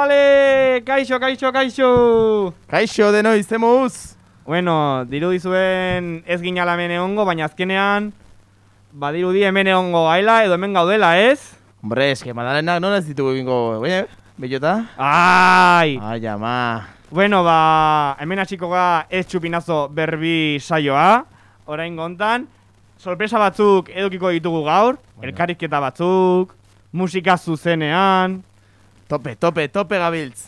Iepale! Kaixo, kaixo, kaixo! Kaixo denoi, zemuz? Bueno, dirudi zuen ez ginala hemen egongo, baina azkenean badirudi hemen egongo gaila edo hemen gaudela, ez? Hombre, eske madalenak non ez ditugu egingo, eh? Bellota? Ai! Ai, ama. Bueno, ba, hemen hasiko ga ez txupinazo berbi saioa. Orain gontan, sorpresa batzuk edukiko ditugu gaur, Bueno. elkarrizketa batzuk, musika zuzenean, Tope, tope, tope gabiltz.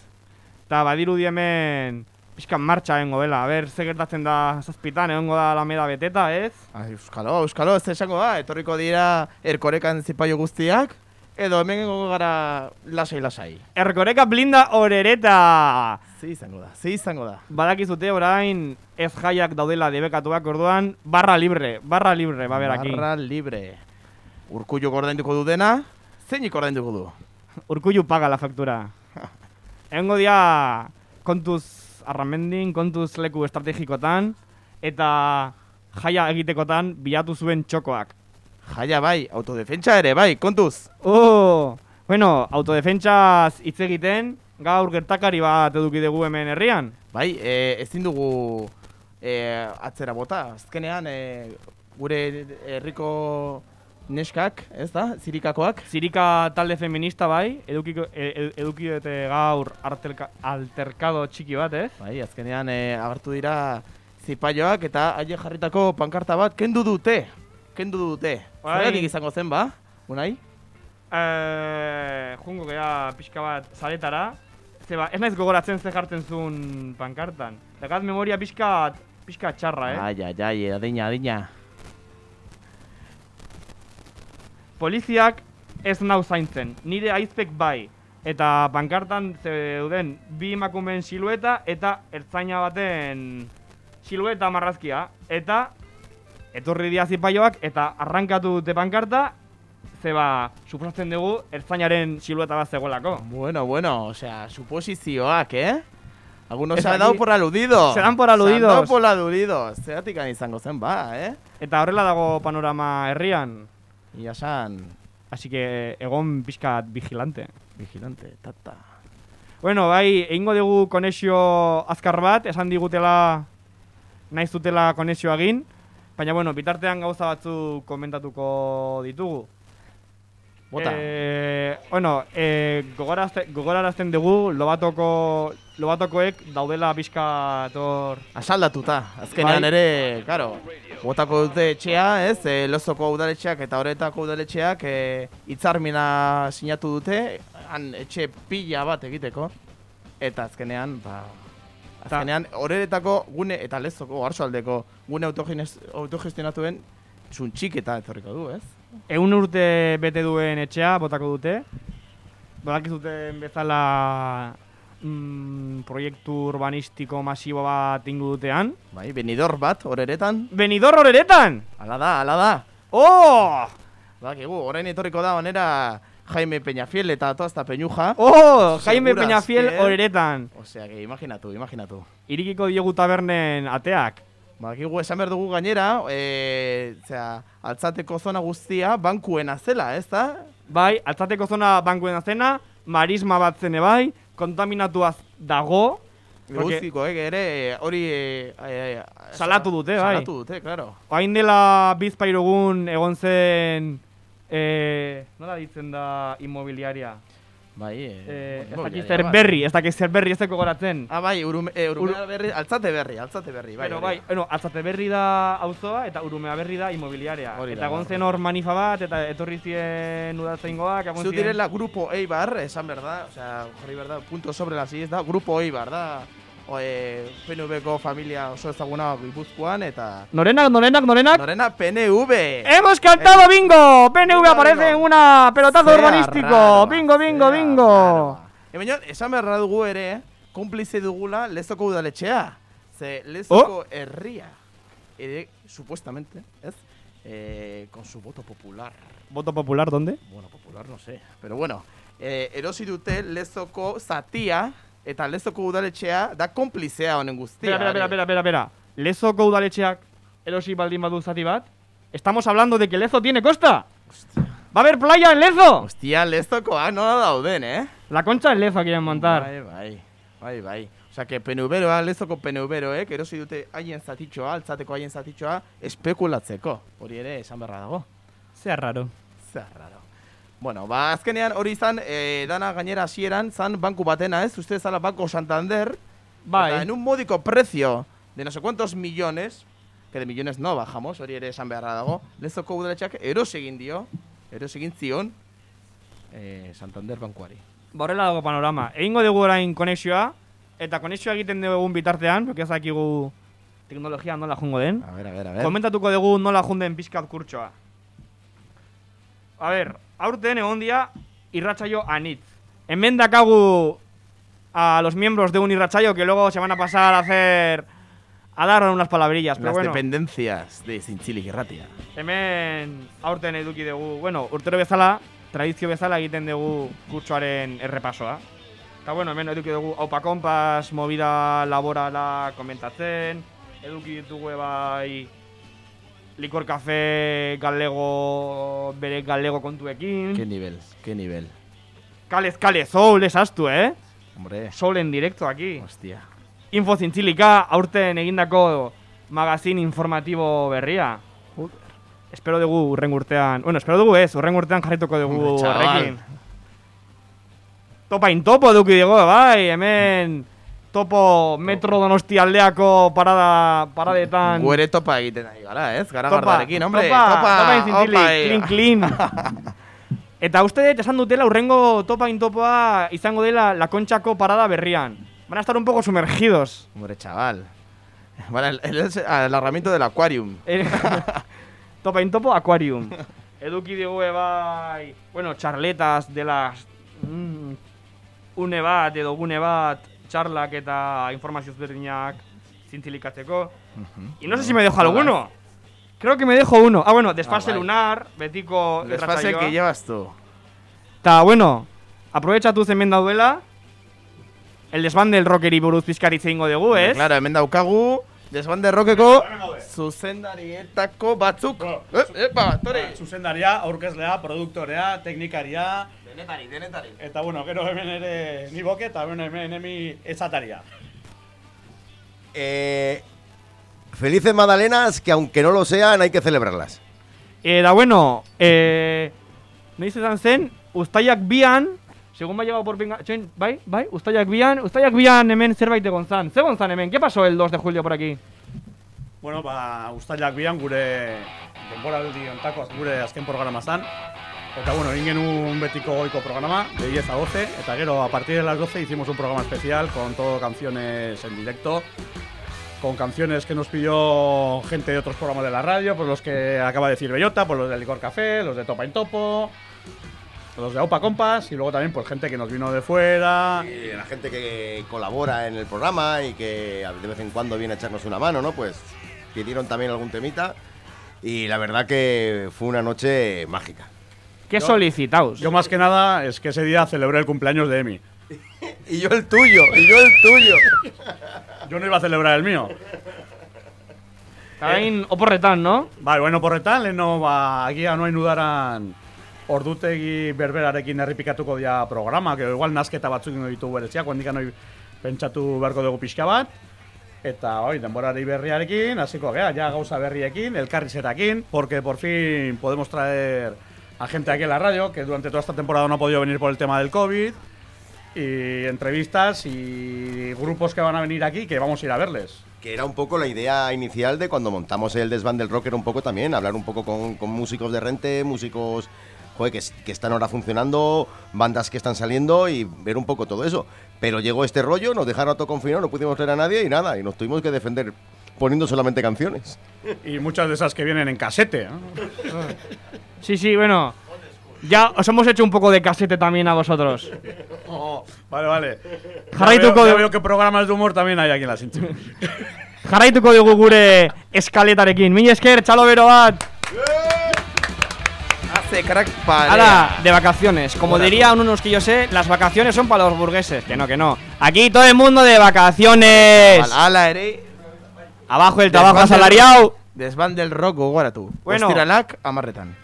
eta badirudi hemen pixkan martxa egongo dela. A ber, ze gertatzen da zazpitan, egongo da alameda beteta, ez? Ai, euskalo, euskalo, ez esango da, etorriko dira erkorekan zipaio guztiak, edo hemen egongo gara lasai-lasai. Erkoreka blinda orereta! Zi izango da, zi izango da. Badakizute orain ez jaiak daudela debekatuak orduan, barra libre, barra libre, ba beraki. Barra libre. Urkullu ordainduko du dena, zeinik ordainduko du? Urkullu paga la faktura. Egongo dia kontuz arramendin, kontuz leku estrategikotan, eta jaia egitekotan bilatu zuen txokoak. Jaia bai, autodefentsa ere bai, kontuz. Oh, bueno, autodefentsaz hitz egiten, gaur gertakari bat eduki dugu hemen herrian. Bai, e, ezin dugu e, atzera bota. Azkenean, e, gure herriko neskak, ez da, zirikakoak. Zirika talde feminista bai, edukiko, e, e- eduki dute gaur artelka, alterkado txiki bat, ez? Bai, azkenean e, agertu dira zipaioak eta haie jarritako pankarta bat kendu dute. Kendu dute. Bai. Zergatik izango zen, ba? Unai? Eh, jungo gea pixka bat zaretara. Zeba, ez naiz gogoratzen ze jartzen zuen pankartan. Dakat memoria pixka, pixka txarra, eh? Ai, ai, ai, adina, adina. Poliziak ez nau zaintzen, nire aizpek bai. Eta pankartan zeuden bi emakumeen silueta eta ertzaina baten silueta marrazkia. Eta etorri dia zipaioak eta arrankatu dute pankarta, zeba, suposatzen dugu ertzainaren silueta bat zegoelako. Bueno, bueno, o sea, suposizioak, eh? Algunos se han dado por aludidos. Se dan por Se han aludidos. dado por aludidos. Zeratik izango zen, ba, eh? Eta horrela dago panorama herrian. Ia san, Así que egon pixkat vigilante. vigilante, tata. Bueno, bai, egingo dugu konexio azkar bat, esan digutela naiz dutela konexio egin, baina bueno, bitartean gauza batzu komentatuko ditugu. Bota. Eh, bueno, eh, gogorazte, gogorarazten dugu lobatoko lobatokoek daudela pixka tor Asaldatuta, azkenean Bai. ere, karo, botako dute etxea, ez, e, lozoko udaletxeak eta horretako udaletxeak e, hitzarmena sinatu dute, han etxe pila bat egiteko, eta azkenean, ba, azkenean, horretako gune, eta lezoko, aldeko gune autogestionatuen, suntxik eta etorriko du, ez? Egun urte bete duen etxea botako dute. Badakizuten bezala mm, proiektu urbanistiko masibo bat ingo dutean. Bai, benidor bat, horeretan, Benidorr horeretan! ala da, ala da. Oh! Bakigu, orain etorriko da onera Jaime Peñafiel eta Toazta Peñuja. Oh! Jaime Peñafiel horeretan. Osea, que imaginatu, imaginatu. Irikiko diogu tabernen ateak. Bakigu esan behar dugu gainera, e, zera, altzateko zona guztia bankuena zela, ez da? Bai, altzateko zona bankuen zena, marisma bat zene bai, kontaminatuaz dago. Porque- Guztiko, eh, ere, hori... E, e, Salatu dute, bai. Salatu dute, claro. Oain dela bizpairugun egon zen... Eh, nola ditzen da inmobiliaria? Bai, e, Eh, ez inmobiliaria dakit zer berri, ez dakit zer berri ez dako goratzen. Ah, bai, urume, e, urumea berri, altzate berri, altzate berri, bai. Pero bai, bueno, altzate berri da auzoa eta urumea berri da inmobiliaria. Hori eta egon zen hor manifa bat eta etorri zien udaltzaingoak, egon Zu ziren... direla grupo Eibar, esan berda, osea, jarri berda, punto sobre las ez da, grupo Eibar da, o, e, PNV-ko familia oso ezaguna Gipuzkoan, eta... Norenak, norenak, norenak. Norena PNV! ¡Hemos cantado bingo! PNV aparece en una pelotazo Zea urbanístico. raroa, bingo, bingo, zea bingo. Hemen esan beharra dugu ere, konplize dugula lezoko udaletxea. Ze lezoko Oh. herria, ere, supuestamente, ez? Eh, con su voto popular. ¿Voto popular dónde? Bueno, popular no sé, pero bueno. Eh, erosi dute lezoko zatia, eta lezoko udaletxea da konplizea honen guztia. Espera, are. espera, espera, espera. Lezoko udaletxeak erosi baldin badu zati bat? Estamos hablando de que Lezo tiene costa. Hostia. Va a haber playa en Lezo. Hostia, lezokoa nola dauden, eh? La concha en Lezo quieren montar. Bai, bai, bai, bai. Osea, que PNV-roa, lezoko PNV-roek, erosi dute haien zatitxoa, altzateko haien zatitxoa, espekulatzeko. Hori ere, esan beharra dago. Sea raro. Zer raro. Bueno, ba, azkenean hori izan, e, dana gainera hasieran, zan banku batena, ez? Uste zala Banco Santander. Bai. Eta en un módico precio de no sé cuántos millones, que de millones no bajamos, hori ere esan beharra dago, lezoko udaletxak eros egin dio, eros egin zion, e, Santander bankuari. Ba, horrela dago panorama. Egingo dugu orain konexioa, eta konexioa egiten dugun bitartean, porque ez dakigu teknologia nola jungo den. A ver, a ver, a ver. Komentatuko dugu nola junden pixkat kurtsoa. A ber, aurten egon dia irratsaio anitz. Hemen dakagu a los miembros de un irratsaio que luego se van a pasar a hacer a dar unas palabrillas, pero Las bueno, dependencias de Zintzilik irratia. hemen aurten eduki dugu, bueno, urtero bezala, tradizio bezala egiten dugu kurtsoaren errepasoa. Eta bueno, hemen eduki dugu Aupa Kompas, movida laborala komentatzen, eduki ditugu bai Licor Café galego, bere galego kontuekin. Qué nivel, qué nivel. Kalez, kalez, soul esaztu, eh? Hombre, Soul en directo aquí. hostia. Info zintzilika, aurten egindako magazin informatibo berria. Espero dugu urren urtean, bueno, espero dugu ez, urren urtean jarrituko dugu horrekin. Topa intopo eduki dugu, bai, hemen topo metro donosti aldeako parada, paradetan. Guere topa egiten ari gara, ez? Gara topa, gardarekin, hombre. topa, topa, topa inzintili, clean, clean. Eta uste dut esan dutela urrengo topa intopoa izango dela la kontxako parada berrian. Van a estar un poco sumergidos. Hombre, chaval. Bueno, el, el, el, el herramiento del aquarium. Eh, Topa Intopo Aquarium. Eduki dugu bai, bueno, charletas de las mm, une bat edo gune bat, charlak eta informazio ezberdinak zintzilikatzeko. Y no sé si me dejo alguno. Creo que me dejo uno. Ah, bueno, desfase Ah, lunar, betiko Desfase que llevas tú. Ta, bueno, aprobetxatu hemen dauela. El desban del rockeri buruz pizkaritze ingo dugu, ez? Claro, hemen daukagu, desbande rokeko zuzendarietako batzuk. Eh, epa, tori. Zuzendaria, aurkezlea, produktorea, teknikaria, Denetari, denetari. eta bueno, gero hemen ere ni boke, eta bueno, hemen emi ezataria. Eh, felices Madalenas, que aunque no lo sean, hay que celebrarlas. Eh, da bueno, eh, noiz izan zen, ustaiak bian, segun bai por pinga, txoin, bai, bai, ustaiak bian, ustaiak bian hemen zerbait egon zan. Ze egon zan hemen, ¿qué pasó el 2 de julio por aquí? Bueno, ba, ustailak bian gure denboraldi ontako gure azken programa zan. Eta bueno, egin genuen betiko goiko programa, de 10 a 12, eta gero a partir de las 12 hicimos un programa especial con todo canciones en directo, con canciones que nos pidió gente de otros programas de la radio, pues los que acaba de decir Bellota, pues los de Licor Café, los de Topa en Topo, los de Aupa Compas, y luego también pues gente que nos vino de fuera, Y la gente que colabora en el programa y que de vez en cuando viene a echarnos una mano, ¿no? Pues pidieron también algún temita. Y la verdad que fue una noche mágica. ¿Qué solicitaos? Yo más que nada es que ese día celebré el cumpleaños de Emi. Y yo el tuyo, y yo el tuyo. Yo no iba a celebrar el mío. Kain oporretan, no? Bai, bueno, porretan, leheno, ba, agia noain udaran ordutegi berberarekin errepikatuko dia programa, que igual nasketa batzuk ingo ditugu bereziak, handik noi pentsatu beharko dugu pixka bat. Eta, oi, denborari berriarekin, hasiko gea, ja gauza berriekin, elkarrizetakin, porque por fin podemos traer a gente aquí en la radio, que durante toda esta temporada no ha podido venir por el tema del COVID, y entrevistas y grupos que van a venir aquí que vamos a ir a verles. Que era un poco la idea inicial de cuando montamos el desván del rocker, un poco también, hablar un poco con, con músicos de rente, músicos joder, que, que están ahora funcionando, bandas que están saliendo y ver un poco todo eso. Pero llegó este rollo, nos dejaron todo confinado, no pudimos ver a nadie y nada, y nos tuvimos que defender poniendo solamente canciones. Y muchas de esas que vienen en casete. ¿no? Sí, sí, bueno. Ya os hemos hecho un poco de casete también a vosotros. Oh, vale, vale. Ya Jarraituko veo, veo que programas de humor también hay aquí en la Sintzi. Jarraituko dugu gure eskaletarekin. Mila esker, txalo bero bat. Hace crack para. Ahora, de vacaciones. Como diría unos que yo sé, las vacaciones son para los burgueses. Que no, que no. Aquí todo el mundo de vacaciones. Ala ere, Abajo el trabajo asalariado. desbande el rock gogoratu. Bueno. Ostiralak, amarretan.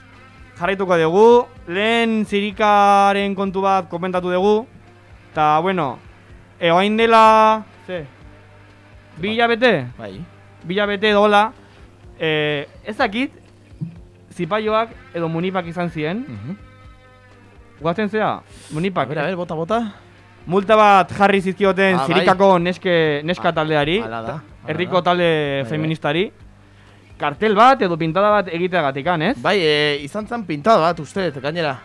Jarraituko dugu, lehen zirikaren kontu bat komentatu dugu, eta, bueno, e, oain dela, ze, bi hilabete, Bai. bi hilabete dola, e, ez dakit, zipaioak edo munipak izan ziren, Mhm. guatzen zea, A munipak, ber, a ber, bota, bota. multa bat jarri zizkioten Ah, bai. zirikako neske, neska taldeari, Hala da, hala herriko talde bai. feministari, kartel bat edo pintada bat egiteagatikan, ez? Bai, e, izan zen pintada bat, uste, gainera.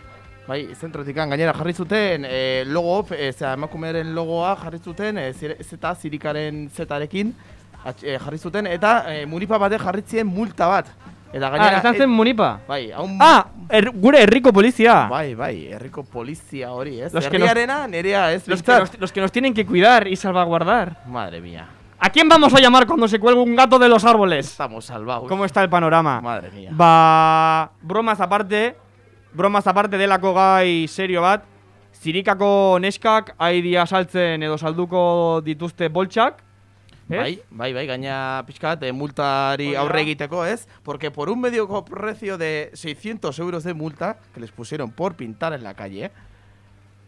Bai, zentrotikan gainera jarri zuten e, logo, e, zera, emakumearen logoa jarri zuten, e, zeta zirikaren zetarekin e, jarri zuten, eta e, munipa batek jarri zien multa bat. Eta Ah, gainera... izan zen munipa. Bai, hau... Ah, er, gure herriko polizia. Bai, bai, herriko polizia hori, ez? Los que nos- Herriarena, nerea, ez? Los que, nos, los que nos tienen que cuidar y salvaguardar. Madre mía, ¿A quién vamos a llamar cuando se cuelga un gato de los árboles? estamos salvados. ¿Cómo está el panorama? Madre mía. Ba, bromas aparte, bromas aparte delako gai serio bat, zirikako neskak aidia saltzen edo salduko dituzte boltsak, ez? Bai, bai, bai, gaina pixkat, eh, multari aurre egiteko, ¿ez? Porque por un medio precio de 600 euros de multa que les pusieron por pintar en la calle,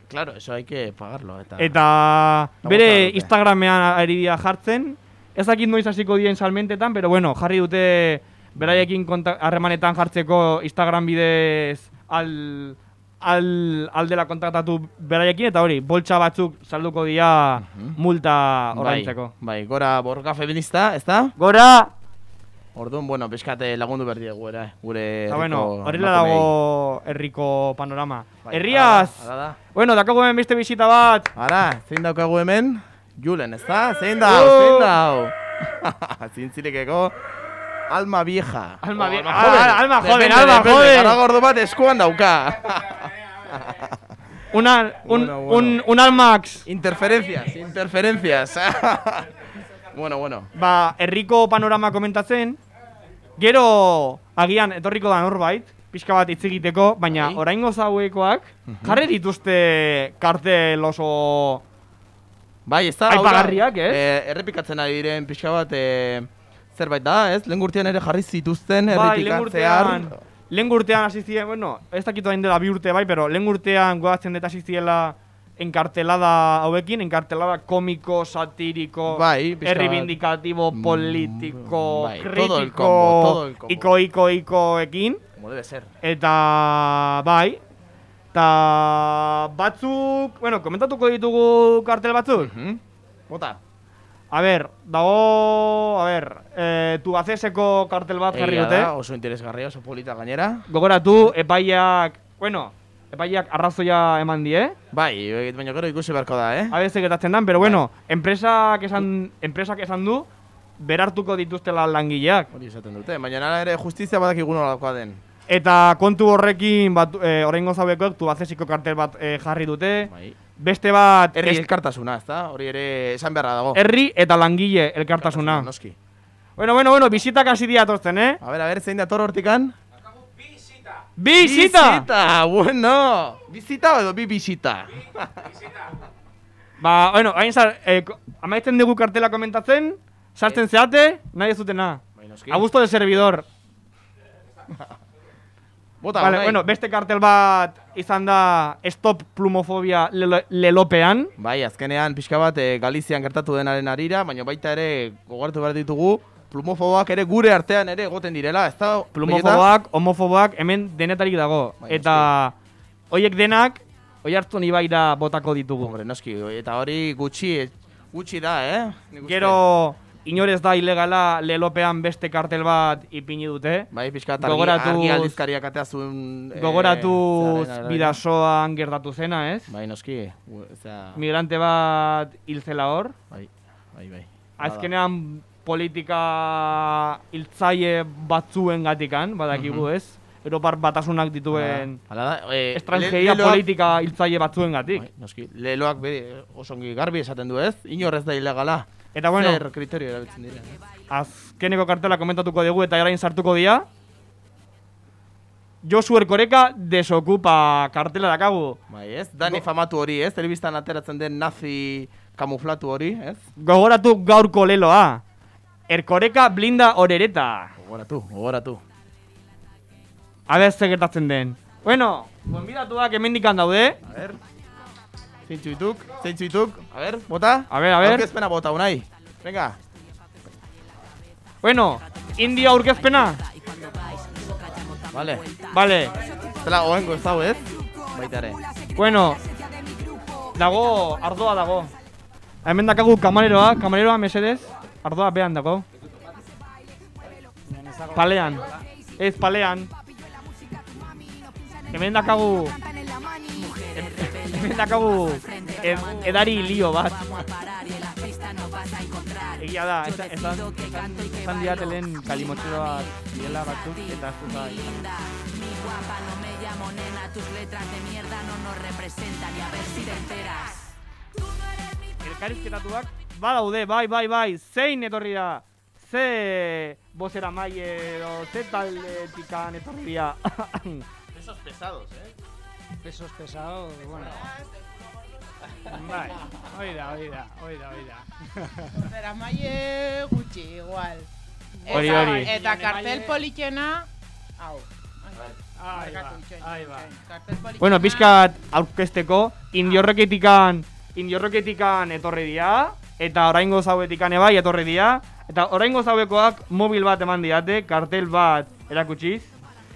claro, eso hay que pagarlo. Eta, Eta bere. Instagramean ari dira jartzen, ez dakit noiz hasiko dien salmentetan, pero bueno, jarri dute beraiekin harremanetan jartzeko Instagram bidez al, al, aldela kontaktatu beraiekin, eta hori, boltsa batzuk salduko dira multa bai, ordaintzeko. bai, gora borga feminista, ez da? Gora! Orduan, bueno, pixkat eh, lagundu behar diegu, era, gure Eta bueno, horrela dago herriko panorama. Bai, Herriaz! Hala da, Bueno, dakago hemen beste bisita bat. da. Ara, zein daukagu hemen? Julen, ez da? Zein dau, Oh! zein dau? Zintzilikeko alma vieja. Alma O vie- alma ah, alma joven, alma depende, joven. Garagordo bat eskuan dauka. Una, un, Bueno, un, bueno. un Almax. interferencias, interferencias. bueno, bueno. Ba, herriko panorama komentatzen, gero agian etorriko da norbait, pixka bat hitz egiteko, baina Bai. oraingo zauekoak jarri dituzte kartel oso... Bai, ez da, Aipagarriak, ez? eh, errepikatzen ari diren pixka bat eh, zerbait da, ez? Lehen urtean ere jarri zituzten Bai, errepikatzen lehen urtean, lehen urtean hasi ziren, bueno, ez dakit hain dela bi urte bai, pero lehen urtean goatzen dut hasi ziela enkartelada hauekin, enkartelada komiko, satiriko, Bai, erribindikatibo, politiko, bai, todo el kritiko, combo, todo el combo. iko, iko, ikoekin. Como debe ser. Eta bai, eta batzuk, bueno, komentatuko ditugu kartel batzuk. Mhm. Bota. A ber, dago, a ber, eh, tubaceseko kartel bat jarri dute. oso interesgarria, oso polita gainera. Gogoratu, epaiak, bueno, epaiak arrazoia eman die, Bai, eh, baina gero ikusi beharko da, eh? a veces gertatzen dan, pero bueno, enpresak esan, enpresak esan du, berartuko dituztela langileak. Hori esaten dute, baina nara ere justizia badakigu nolakoa den. Eta kontu horrekin, bat, e, oraingo zauekoek, tubacesiko kartel bat eh, jarri dute, Bai. beste bat, Herri elkartasuna, ez da? Hori ere esan beharra dago. herri eta langile elkartasuna. Noski. Bueno, bueno, bueno, bisitak hasi dira tortzen, eh? A ver, a ver, zein dator hortikan? Bisita! Bisita, bueno! Bisita edo bi bisita? Ba, bueno, hain zar, eh, amaitzen dugu kartela komentatzen, sartzen zeate, nahi ez dutena. Bai. A gusto del servidor. Bota, vale, bueno, beste kartel bat izan da Stop Plumofobia lelo- lelopean. Bai, azkenean pixka bat eh, Galizian gertatu denaren arira, baina baita ere gogortu behar ditugu plumofoboak ere gure artean ere egoten direla, ez da? Plumofoboak, homofoboak, hemen denetarik dago. Bai, Eta hoiek denak, oi hartu ibaira botako ditugu. Hombre, noski, eta hori gutxi, gutxi da, eh? Gero, inorez da ilegala lelopean beste kartel bat ipini dute. Bai, pixka argi, gogoratuz- argi aldizkariak atea zuen... eh, Gogoratuz arabera. bidasoan gertatu zena, ez? Bai, noski, osea... Migrante bat hil zela hor. Bai, bai, bai. Azkenean politika hiltzaile batzuen gatikan, badakigu ez? Europar batasunak dituen Hala da, eh, estrangeria le- politika hiltzaile batzuen gatik. Bai, noski, leloak bere osongi garbi esaten du ez, inor ez da ilegala. Eta bueno, Zer kriterio erabiltzen dira. azkeneko kartela komentatuko dugu eta orain sartuko dira. Josu Erkoreka desokupa kartela dakagu. Bai, ez? Dani famatu hori, ez? Telebistan ateratzen den nazi kamuflatu hori, ez? Gogoratu gaurko leloa. Erkoreka blinda orereta. Gogoratu, gogoratu. A ber, ze gertatzen den. Bueno, gonbidatuak hemendikan daude. A ver. Zeintzu zeintzu dituk. A ver, bota. A ver, a ver. Aurkezpena bota, unai. Venga. Bueno, indio aurkezpena. Vale. Vale. Zela goengo ez dago, ez? Baita ere. Bueno, dago, ardoa dago. Hemen dakagu kamareroa, kamareroa mesedez. Ardoa behan dago. Palean. Ez, palean. Hemen dakagu... Hemen dakagu... Ed, edari lio bat. Egia da, esan, esan, esan, esan diate lehen kalimotxeroa diela batzuk eta ez dut bai. Elkarizketatuak badaude, bai, bai, bai, zein etorri da? Ze bozera maile edo ze taldetikan etorri dira? Esos pesados, eh? Pesos pesados, bueno. Bai, hoi da, hoi da, hoi da, hoi da. Zera maie gutxi, igual. Hori, Eta- hori. Eta kartel politxena... Hau. Ahí va, ahí va. bueno, pixkat aurkezteko, indiorroketikan, indiorroketikan etorri dira, eta oraingo zauetikan ebai etorri dira, eta oraingo zauekoak mobil bat eman diate, kartel bat erakutsiz.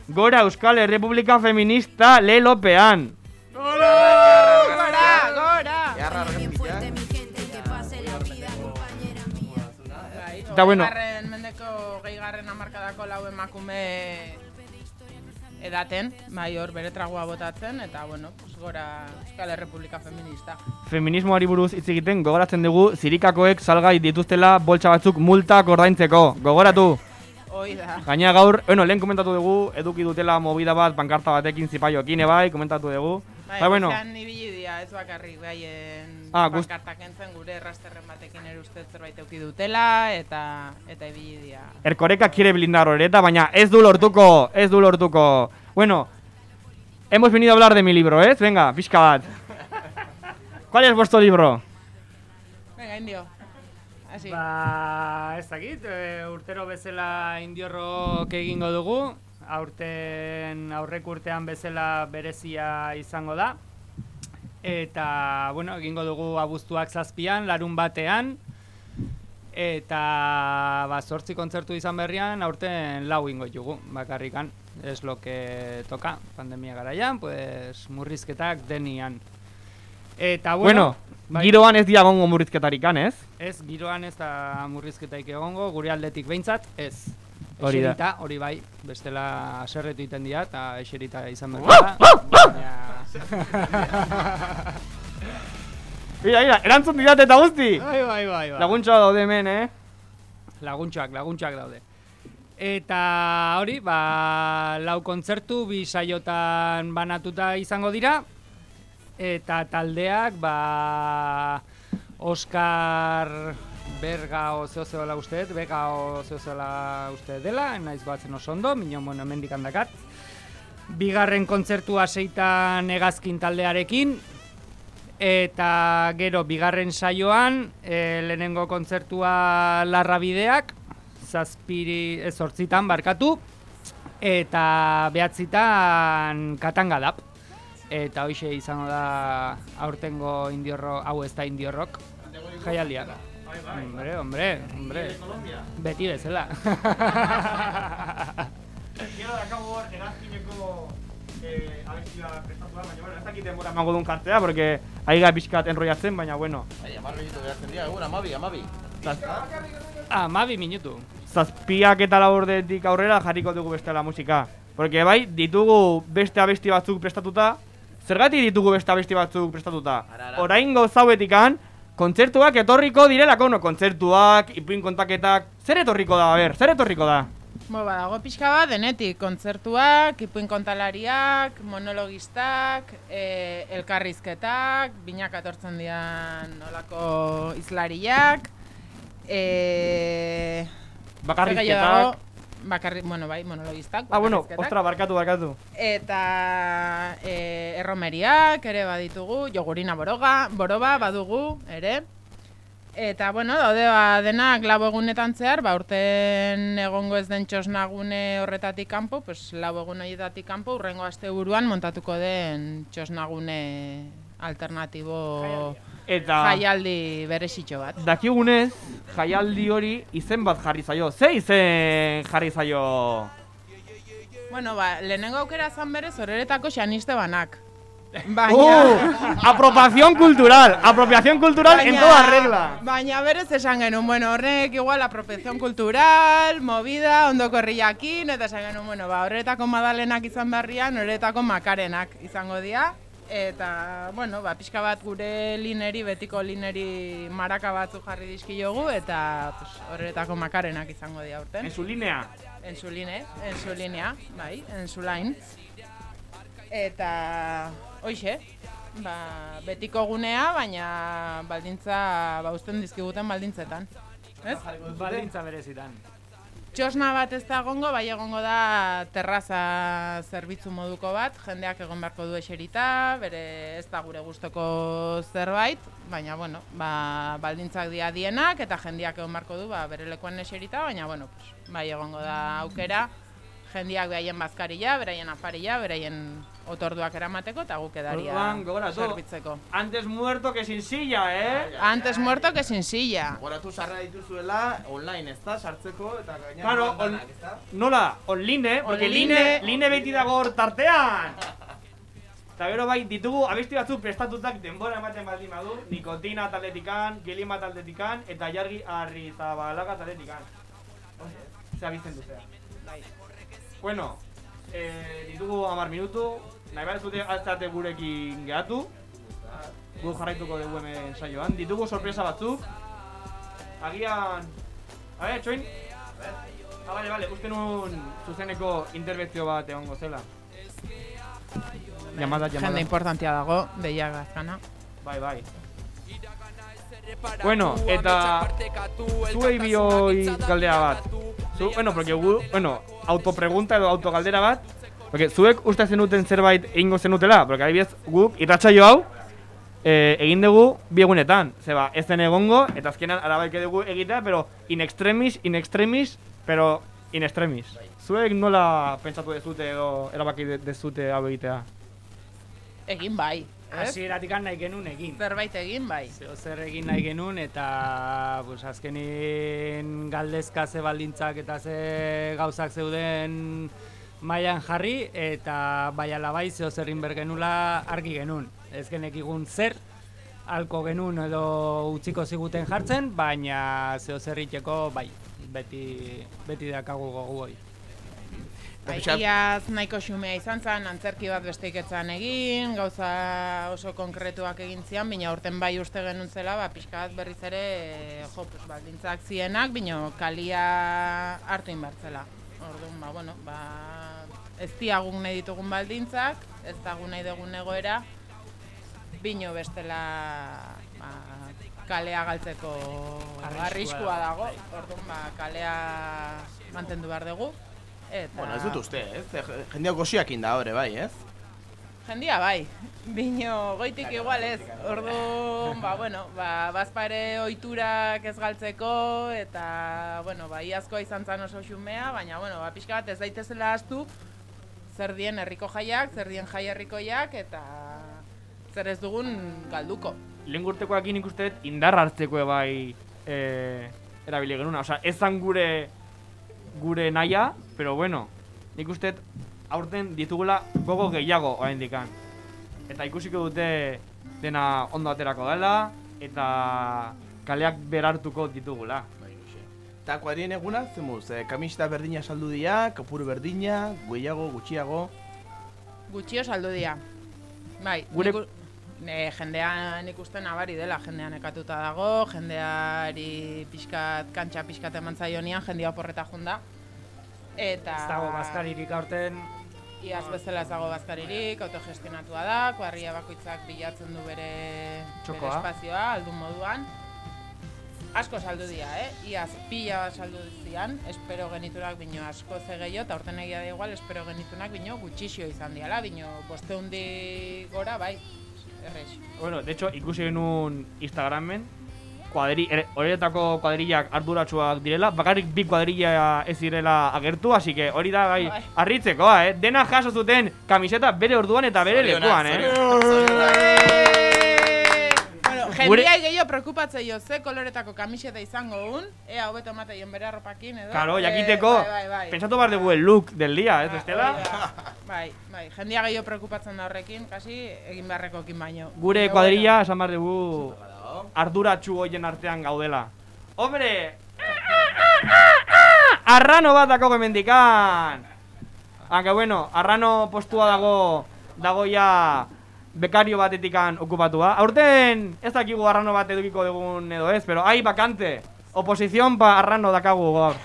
Gora Euskal Errepublika Feminista lelopean. Gora, gora! Jarra argazkiak. Bai, Eta bueno. mendeko gehigarren amarkadako lau emakume edaten, bai hor bere tragua botatzen, eta bueno, pues gora Euskal Herrepublika Feminista. Feminismoari buruz hitz egiten gogoratzen dugu zirikakoek salgai dituztela boltsa batzuk multak ordaintzeko. Gogoratu. Hoi da. Gaina gaur, bueno, lehen komentatu dugu, eduki dutela movida bat, pankarta batekin zipaioekin bai, komentatu dugu. Bai, Ba, bueno, ibili dira, ez bakarrik baien Ah, gust- pankartak entzen gure errasterren batekin ere uste zerbait euki dutela, eta eta ibili dira. Erkoreka quiere blindar Oreta, baina ez du lortuko, ez du lortuko. Bueno, hemos venido a hablar de mi libro, ¿eh? Venga, pixka bat. ¿Cuál es vuestro libro? Venga, indio. Así. Ba, ez dakit, e, urtero bezala indiorrok egingo dugu, aurten aurrek urtean bezala berezia izango da. Eta, bueno, egingo dugu abuztuak zazpian, larun batean, eta ba, sortzi kontzertu izan berrian, aurten lau ingo jugu, bakarrikan. Es lo que toca, pandemia garaian, pues murrizketak denian. Eta, Bueno, bueno, bai. giroan ez dia gongo murrizketarikan, ez? Ez, giroan ez da murrizketaik egongo, gure aldetik behintzat, ez. Hori da. Hori bai, bestela aserretu iten dira, eta eserita izan behar da. baina... Mira, mira, erantzun didate eta guzti! Bai, bai, bai, bai. Laguntza daude hemen, eh? Laguntxak, laguntxak daude. Eta hori, ba, lau kontzertu, bi saiotan banatuta izango dira. Eta taldeak, ba, Oscar Berga o zeozeola uste, dut, Bega o zeozeola uste dela, naiz batzen oso ondo, minon, bueno, hemendik handakat. Bigarren kontzertua seitan egazkin taldearekin, eta gero bigarren saioan, e, lehenengo kontzertua larrabideak, zazpiri, ez hortzitan barkatu, eta behatzitan katangadap. Eta hoxe izango da aurtengo indiorro, hau ez da indiorrok, jaialdia. Hombre, hombre, hombre. Beti bezala. Gero dakago hor, egazkineko eh, abestia prestatua, baina bueno, ez dakit denbora emango duen kartea, porque aiga pixkat enrollatzen, baina bueno. Bai, amar minutu behar dira, egun, amabi, amabi. ah, mabi minutu. Zazpiak eta laburdetik aurrera jarriko dugu bestela musika. Porque bai, ditugu beste abesti batzuk prestatuta, zergatik ditugu beste abesti batzuk prestatuta? Ara, ara. Kontzertuak etorriko direlako, no, kontzertuak, ipuin kontaketak, zer etorriko da, ber, zer etorriko da? Bo, badago pixka bat, denetik, kontzertuak, ipuin kontalariak, monologistak, e, elkarrizketak, binak atortzen dian olako izlariak, e, Bakarrizketak. Bakarri, bueno, bai, monologistak. Ah, bueno, ostra, barkatu, barkatu. Eta e, erromeriak ere baditugu, jogurina boroga, boroba badugu ere. Eta, bueno, daude ba, denak lau egunetan zehar, ba, urten egongo ez den txosnagune horretatik kanpo, pues, lau egun horietatik kanpo, urrengo aste buruan montatuko den txosnagune alternatibo Eta jaialdi berezitxo bat. dakigunez, jaialdi hori izen bat jarri zaio. Ze izen jarri zaio? Bueno, ba, lehenengo aukera zan berez horretako xaniste banak. Baina... ¡Uh! Apropiación cultural, apropiación cultural en toda regla. Baina berez esan genuen, bueno, horrek igual apropiación cultural, movida, ondoko herriakin, eta esan genuen, bueno, ba, horretako madalenak izan berrian, horretako makarenak izango dira. Eta, bueno, ba, pixka bat gure lineri, betiko lineri maraka batzu jarri dizkiogu, eta pues, horretako makarenak izango dira urten. En su línea. Enzuline, enzulinea, bai, enzulain. Eta, hoxe, ba, betiko gunea, baina baldintza, ba, usten dizkiguten baldintzetan. Ez? Baldintza berezitan. Txosna bat ez da egongo, bai egongo da terraza zerbitzu moduko bat, jendeak egon beharko du eserita, bere ez da gure gustoko zerbait, baina bueno, ba, baldintzak dia dienak eta jendeak egon beharko du ba, bere lekuan eserita, baina bueno, pues, bai egongo da aukera, jendeak beraien bazkarila, beraien afarila, beraien otorduak eramateko eta guk edaria zerbitzeko. Antes muerto que sin silla, eh? Antes muerto que sin silla. Goratu sarra dituzuela online, ez da, sartzeko, eta gainera Claro, on, danak, ez da? nola, online, porque Online. line, line beti dago hor tartean. Eta gero bai, ditugu abesti batzuk prestatutak denbora ematen baldin badu, nikotina taldetikan, kilima taldetikan, eta jargi arri zabalaga taldetikan. Ze abizten duzea. Bueno, eh, ditugu amar minutu, nahi behar zute altzate gurekin gehatu. Gu jarraituko dugu hemen saioan. Ditugu sorpresa batzuk. Agian... A ver, txoin. Ah, vale, vale, uste nun zuzeneko interbentzio bat egongo zela. Llamada, Jende llamada. importantia dago, deia gazkana. Bai, bai. Bueno, eta zuei bioi galdera bat. Zu, bueno, porque gu, bueno, autopregunta edo autogaldera bat. Porque zuek uste zenuten zerbait egingo zenutela, porque adibidez guk irratsaio hau eh, egin dugu bi egunetan. Zeba, ez zen egongo, eta azkenan arabaik dugu egitea, pero in extremis, in extremis, pero in extremis. Zuek nola pentsatu dezute edo erabaki de- dezute hau egitea? Egin bai? Hasieratik nahi genuen egin. Zerbait egin bai. Zeo zer egin nahi genuen eta pues, azkenin galdezka ze baldintzak eta ze gauzak zeuden mailan jarri eta bai ala bai zeo zer egin genula argi genuen. Ez genekigun zer halko genuen edo utziko ziguten jartzen, baina zeo zer egiteko bai, beti, beti dakagu gogu hori. Eta Bai, pixkat- iaz nahiko xumea izan zen, antzerki bat besteik etzan egin, gauza oso konkretuak egin zian, baina urten bai uste genuen zela, ba, pixka bat berriz ere, jo, pues, baldintzak zienak, baina kalia hartu inbertzela. Orduan, ba, bueno, ba, ez diagun nahi ditugun baldintzak, ez dagun nahi dugun egoera, bino bestela ba, kalea galtzeko Arriskua dago. dago, orduan, ba, kalea mantendu behar dugu. Eta... Bueno, ez dut uste, ez? Je- Jendeak goxiakin da hori, bai, ez? Jendia bai, bino goitik igual ez, ordu, ba, bueno, ba, bazpare oiturak ez galtzeko, eta, bueno, ba, iazkoa izan zen oso xumea, baina, bueno, ba, pixka bat ez daitezela astu, zer dien herriko jaiak, zer dien jai herrikoiak, eta zer ez dugun galduko. lehen urtekoakin ikuste dut indar hartzeko bai e, erabili genuna. Osea, ez zan gure gure naia, pero bueno, nik uste aurten ditugula gogo gehiago oraindikan. Eta ikusiko dute dena ondo aterako dela eta kaleak berartuko ditugula. Eta kuadrien eguna, zemuz, eh, kamiseta berdina saldu dira, kapuru berdina, gehiago, gutxiago. Gutxio saldu dira. Bai, Gure- niku- ne, jendean ikusten nabari dela, jendean ekatuta dago, jendeari pixkat, kantxa pixkat eman zaionian, jendea oporreta junda. Eta... Ez dago bazkaririk aurten Iaz bezala ez dago bazkaririk, autogestionatua da, kuadria bakoitzak bilatzen du bere, bere espazioa, aldun moduan. Asko saldu dira, eh? Iaz pila saldu zian, espero geniturak bino asko ze gehiago, eta aurten egia da igual, espero genitunak bino gutxixio izan diala, bino bosteundi gora, bai, errex. Bueno, de hecho, ikusi genuen Instagramen, kuadri, ere- horietako kuadrillak arduratsuak direla, bakarrik bi kuadrilla ez direla agertu, hasi que hori da gai Bai. harritzekoa, eh? Dena jaso zuten kamiseta bere orduan eta bere lekuan, eh? Bueno, jendiai gehiago preokupatzei jo, ze koloretako kamiseta izango un, ea hobeto emateien bere arropakin edo. Karo, Eh, jakiteko, bai, bai, bai. pentsatu behar dugu el look del día, ez Ah, bestela? Bai, bai, jendia gehiago preokupatzen da horrekin, kasi egin beharrekokin baino. Gure kuadrilla, esan behar dugu, arduratsu hoien artean gaudela. Hombre! Arrano bat dako gemendikan! Hanka, bueno, arrano postua dago, dago ja bekario batetikan okupatua. Aurten ez dakigu arrano bat edukiko dugun edo ez, pero hai bakante. Oposición pa arrano dakagu gaur.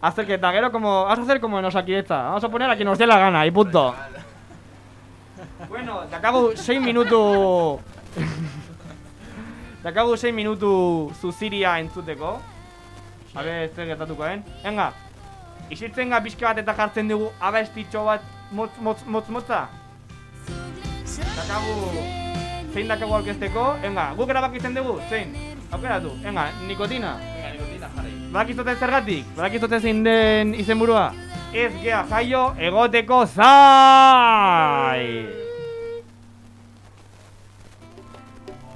Acerqueta, gero como, vamos a hacer como en Osakidetza. Vamos a poner a quien nos dé la gana y punto. Bueno, dakagu 6 minutu... dakagu 6 minutu zuziria entzuteko. A ber, zer gertatuko, eh? Venga, isiltzen ga pixka bat eta jartzen dugu abestitxo bat motz, motz, motz, motza. Dakagu... Zein dakagu aurkezteko? Venga, guk erabakitzen dugu? Zein? Aukeratu, venga, nikotina. Badakizote zergatik? Badakizote zein den izenburua? Ez gea jaio egoteko zai!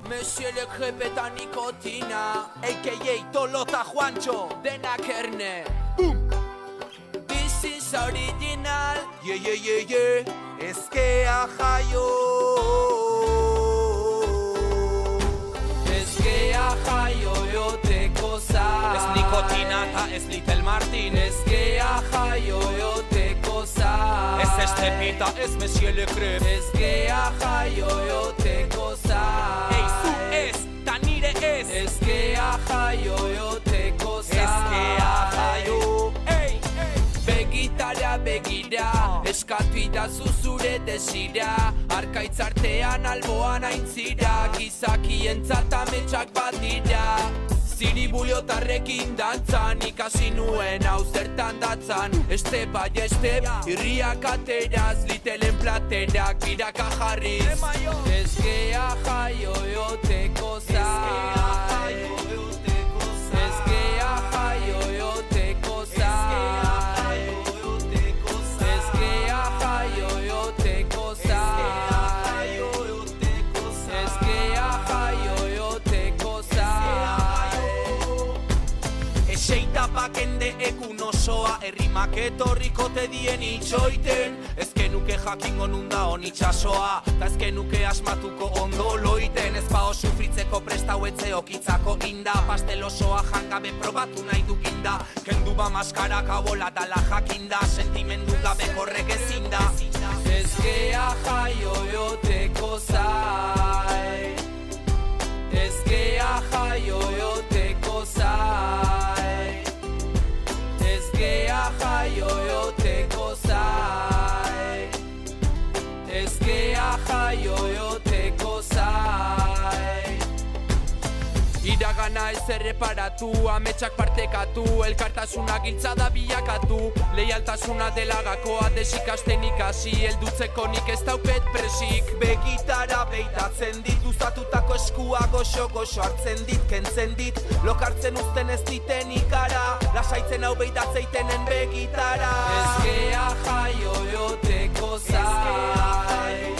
Monsieur le crepeta nikotina A.K.A. Tolota Juancho Denak erne Boom Is original. Yeah, yeah, yeah, yeah. Ezkea jaio Ezkea jaio eoteko za Ez nikotina eta ez Little Martin. Ezkea jaio eoteko za Ez estepita ez Monsieur le crep Ezkea jaio eoteko za Ei, zu ez, ta nire ez Ezkea jaio eoteko eskatu idazu zure desira. Arkaitzartean alboan aintzira, gizakientzat ametsak bat dira. Ziribuliotarrekin dantzan, ikasi nuen hau zertan datzan. Este bai este, irriak ateraz, litelen platerak biraka jarriz. Ezkea jaio eoteko zai osoa Errimak etorriko te dien itxoiten. Ezkenuke jakingo nunda on itxasoa Ta ezkenuke asmatuko ondo loiten. Ez bao sufritzeko prestauetze okitzako inda. Pastel osoa jangabe probatu nahi duginda Kendu ba maskara kabola dala jakinda. Sentimendu gabe korrek ezin da. Ezkea jaio eoteko zai. Ezkea jaio eoteko zai Ezkea jaio eoteko zai Iragana ez erreparatu, ametsak partekatu Elkartasuna giltza da bilakatu. Leialtasuna dela gakoa desikasten ikasi Eldutzeko nik ez dauket presik. Begitara beitatzen dit Luzatutako eskua goxo goxo hartzen dit Kentzen dit, lokartzen uzten ez diten ikara Lasaitzen hau beitatzeitenen begitara. Ezkea jaio eoteko zai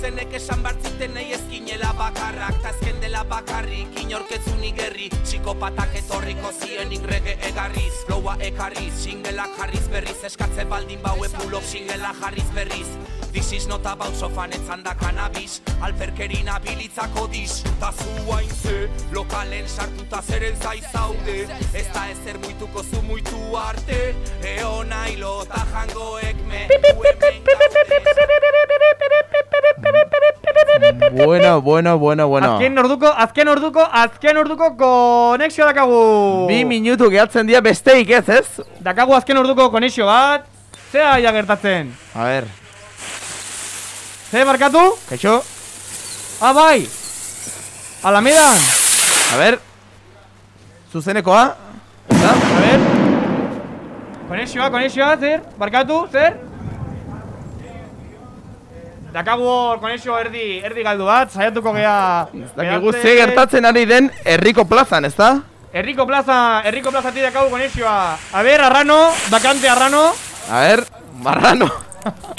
Zenek esan bartziten nahi ezkinela bakarrak Ta ezken dela bakarrik inorketzun igerri Psikopatak etorriko zienik rege egarriz Flowa ekarriz, singelak jarriz berriz Eskatze baldin baue pulok singela jarriz berriz This is not about sofan etzan da cannabis Alperkerin abilitzako dis Ta zu hain ze, lokalen sartuta zeren zai zaude Ez da ezer muituko zu muitu arte Eo nailo ta jangoek me Bueno, bueno, bueno, bueno. Azken orduko, azken orduko, azken orduko konexio dakagu. Bi minutu gehatzen dira besteik ez, ez? Dakagu azken orduko konexio bat. Zea ja gertatzen. A ver. Zer barkatu? Kaixo? Ah, bai! Alamedan! A ber. Zuzenekoa. Eta? A ber. Konexioa, konexioa, zer? Barkatu, zer? Dakagu hor konexio erdi, erdi galdu bat, saiatuko gea... Dakigu ze gertatzen ari den herriko plazan, ez da? Herriko plaza, herriko plazatik dakagu konexioa. A ber, Arrano, bakante Arrano. A ber, marrano.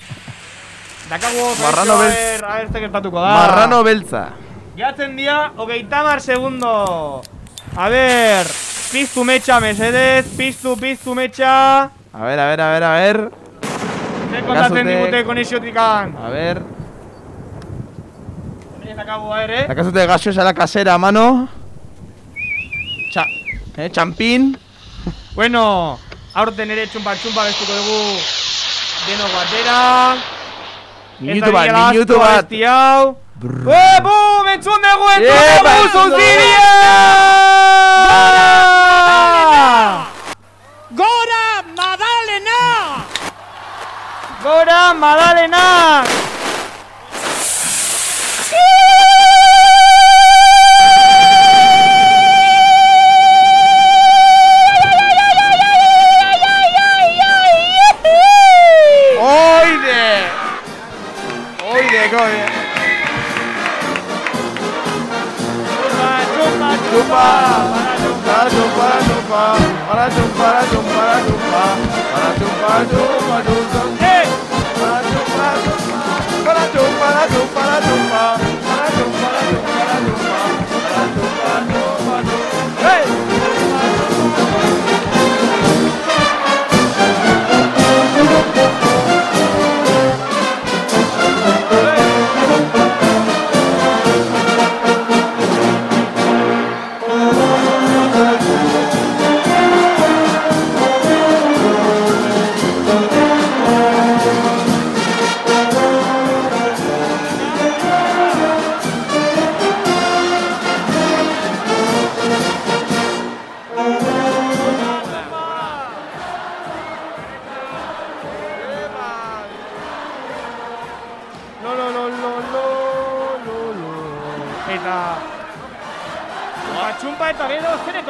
Dakagu konexioa, Marrano a beltz. ber, a ber, ze gertatuko da. Marrano beltza. Jatzen dira, hogeita mar segundo. A ber, piztu metxa, mesedez, piztu, piztu metxa. A ber, a ber, a ber, a ber. Zer kontatzen Gazute. digute konexiotikan. A ber. Ez dakagu, a ber, eh? Akazute gaseosa la casera a mano. Txa, eh, champín. Bueno, aurten ere txumpa txumpa bestuko dugu deno batera. Minutu bat, Eta minutu biela bat. abesti hau. Eh, bum, entzun dugu, entzun Epa! dugu, Zuziria! ¡Cora Madalena! ¡Oide! ¡Oide, coño! ¡Chupa, chupa, chupa! Para chupa, chupa, para chupa, para chupa, para chupa, para chupa, chupa, chupa. ¡Eh! Hey!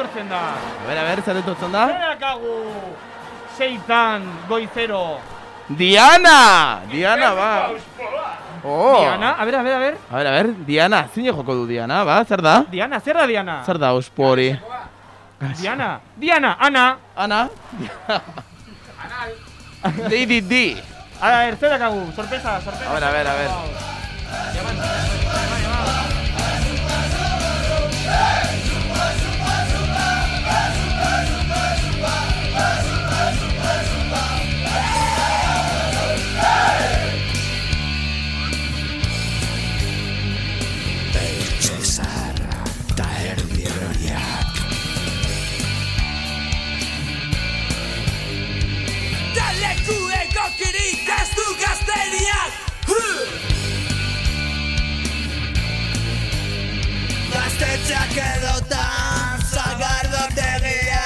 Etortzen da? A ver, a ver, zer etortzen da? Zer dakagu seitan goizero? Diana! Diana, ba. Oh. Diana, a ver, a ver, a ver. A ver, a ver, Diana, zine joko du Diana, ba, zer da? Diana, zer da Diana? Zer da ospo hori? Diana, Diana, Ana. Ana? Lady D. A ver, zer dakagu, sorpresa, sorpresa. A ver, a ver, a ver. Gaztetxeak edota zagardotegia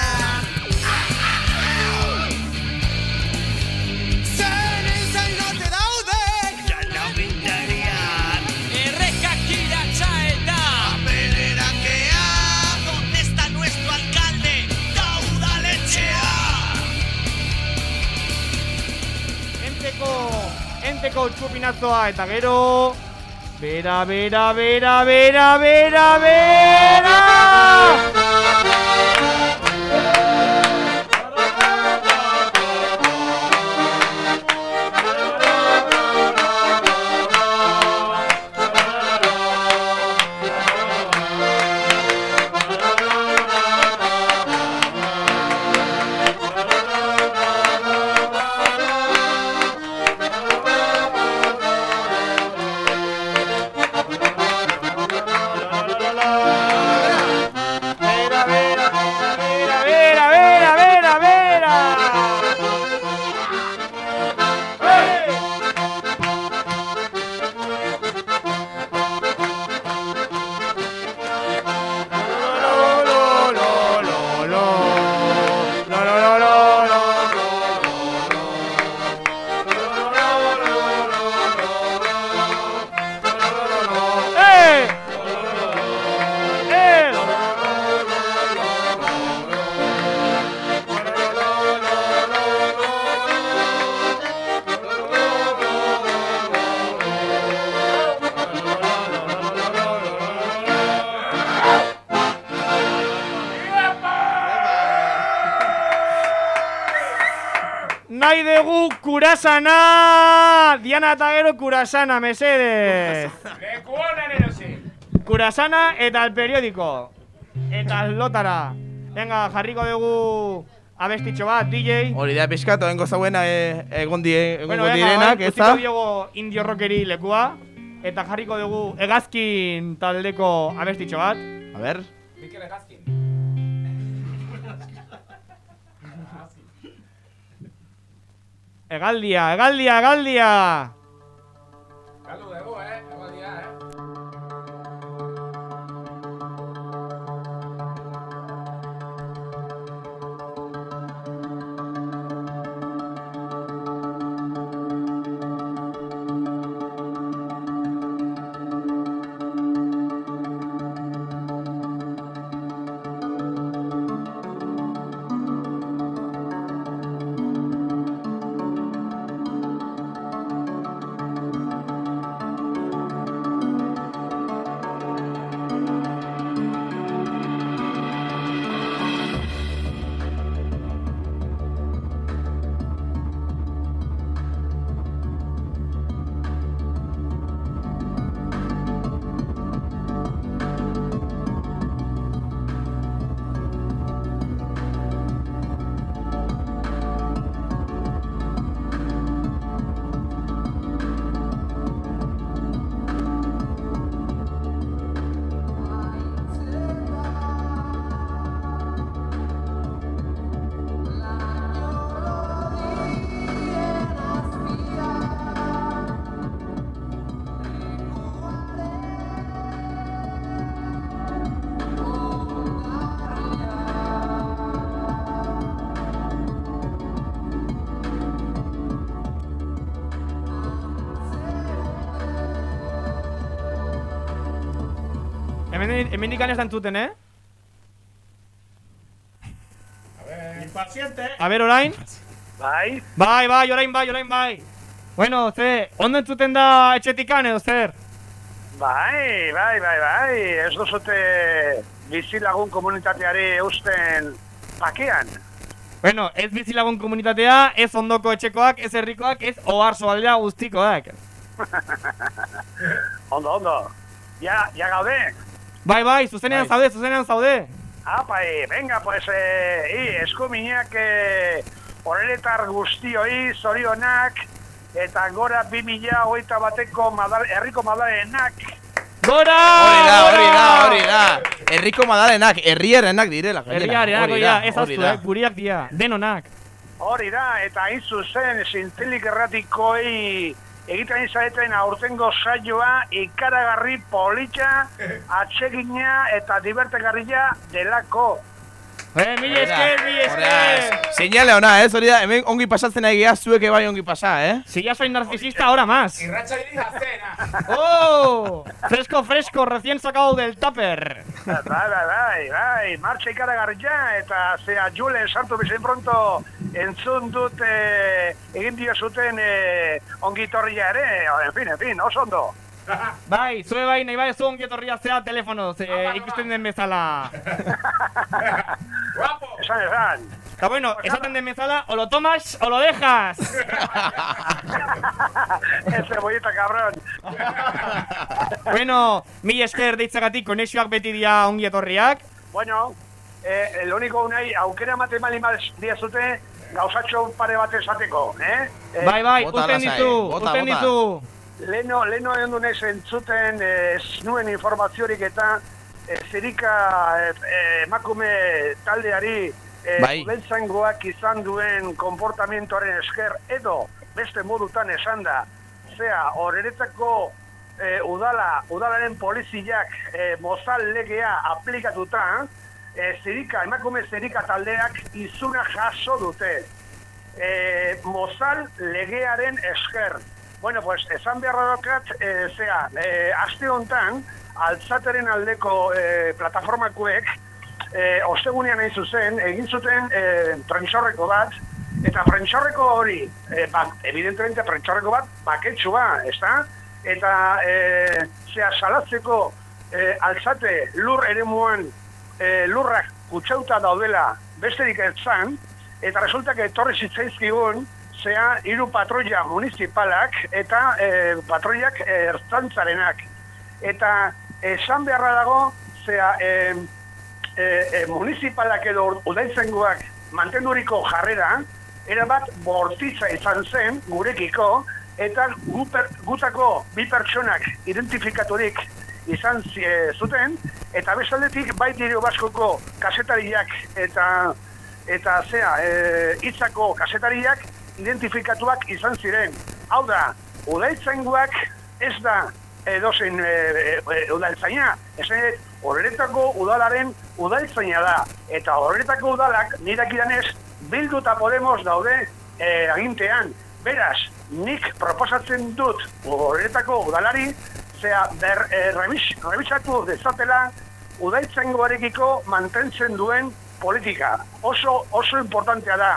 Zen izan gote daude Jala bintarian Errekak iratxa eta Apelerakea ¿Dónde está nuestro alcalde? Daudaletxea Enteko, enteko txupinazoa eta gero... Bera, bera, bera, bera, bera, bera! Kurasana! Diana eta gero kurasana, mesedez! Lekuonan erosi. Kurasana eta el periódico. Eta lotara. Venga, jarriko dugu abestitxo bat, DJ. Hori da pixkat, oengo zauena e, egon die, egongo Bueno, direnak, ez da? utziko diogu indio rockeri lekua. Eta jarriko dugu egazkin taldeko abestitxo bat. A ber, Mikel Egazkin. Egaldia, egaldia, egaldia! Hemen, hemen ez da entzuten, eh? Impaziente. A ber, orain? Bai, Bai, bai, orain bai, orain bai. Bueno, ze, ondo entzuten da etxetikan edo zer? bai, bai, bai, bai, ez duzute bizilagun komunitateari eusten pakean. Bueno, ez bizilagun komunitatea, ez ondoko etxekoak, ez herrikoak, ez oharso aldea guztikoak. Ondo, ondo. Ja, ja gaude. Bai, bai, zuzenean zaude, zuzenean zaude. Apai, venga, pues, eh, i, eskuminak eh, horretar guztioi, zorionak, eta gora 2000 hogeita bateko madal, herriko madalenak. Gora! hori da, hori da, hori da. Herriko madalenak, herriarenak direla. Herriarenak, Hori da, ez aztu, eh, guriak dira, denonak. Hori da, eta hain zuzen, zintzilik erratikoi egiten izaeten aurtengo saioa ikaragarri politxa, atsegina eta divertegarria delako. Eh, mil Hori da, esker, mil hori da, esker. Seinale ona, ez hori da, hemen ongi pasatzen ari geha, zuek bai ongi pasa, eh? Si ya soy narcisista, ahora más. Irratxa giri gaztena. ¡Oh! Fresco, fresco, recién sacado del tupper. Bai, bai, bai, bai, martxa ikaragarria eta zea Julen sartu bizen pronto entzun dut eh, egin dio zuten eh, ongitorria ere, en fin, en fin, oso ondo. Bai, zue bai, nahi bai, zu ongi etorria zea telefono, ze, ikusten den bezala. Esan, esan. Eta bueno, esaten den bezala, o lo tomas o lo dejas. Ez cebolleta, cabrón. bueno, mil esker deitzagatik konexioak beti dira ongi etorriak. Bueno, eh, lo único unai, aukera mate mali dia zute, gauzatxo pare bat esateko, eh? eh Bai, bai, lasai, dizu, bota, usten bota. dizu. Leno, leno egon dunez entzuten eh, ez nuen informaziorik eta zerika eh, eh, emakume taldeari eh, Bai. udaltzaingoak izan duen konportamentoaren esker edo beste modutan esan da. Zea, horretako eh, udala, udalaren poliziak eh, mozal legea aplikatuta, eh, zerika, emakume zerika taldeak izuna jaso dute eh, mozal legearen esker. Bueno, pues, esan beharra dokat, eh, zea, eh, aste hontan, altzateren aldeko eh, plataformakuek, eh, ostegunean hain zuzen, egin zuten eh, prentxorreko bat, eta prentxorreko hori, eh, ba, evidentemente prentxorreko bat, baketsua, ezta? Eta, eh, zea, salatzeko eh, altzate lur eremuan eh, lurrak kutsauta daudela besterik ez zan, eta resulta etorri zitzaizkigun zea hiru patroia municipalak eta e, patroiak ertzantzarenak. Eta esan beharra dago, zea e, e, e, municipalak edo udaizengoak mantenduriko jarrera, erabat bortitza izan zen gurekiko, eta gu per, gutako bi pertsonak identifikaturik izan zi- zuten, eta bestaldetik bai dirio baskoko kasetariak eta eta zea, e, hitzako kasetariak identifikatuak izan ziren. Hau da, udaltzaingoak ez da edozein e, e, e, udaltzaina, dut, horretako udalaren udaltzaina da. Eta horretako udalak, nirakidanez, Bildu eta Podemos daude e, agintean. Beraz, nik proposatzen dut horretako udalari, zea, ber, e, revis, revisatu dezatela udaltzaingoarekiko mantentzen duen politika. Oso, oso importantea da.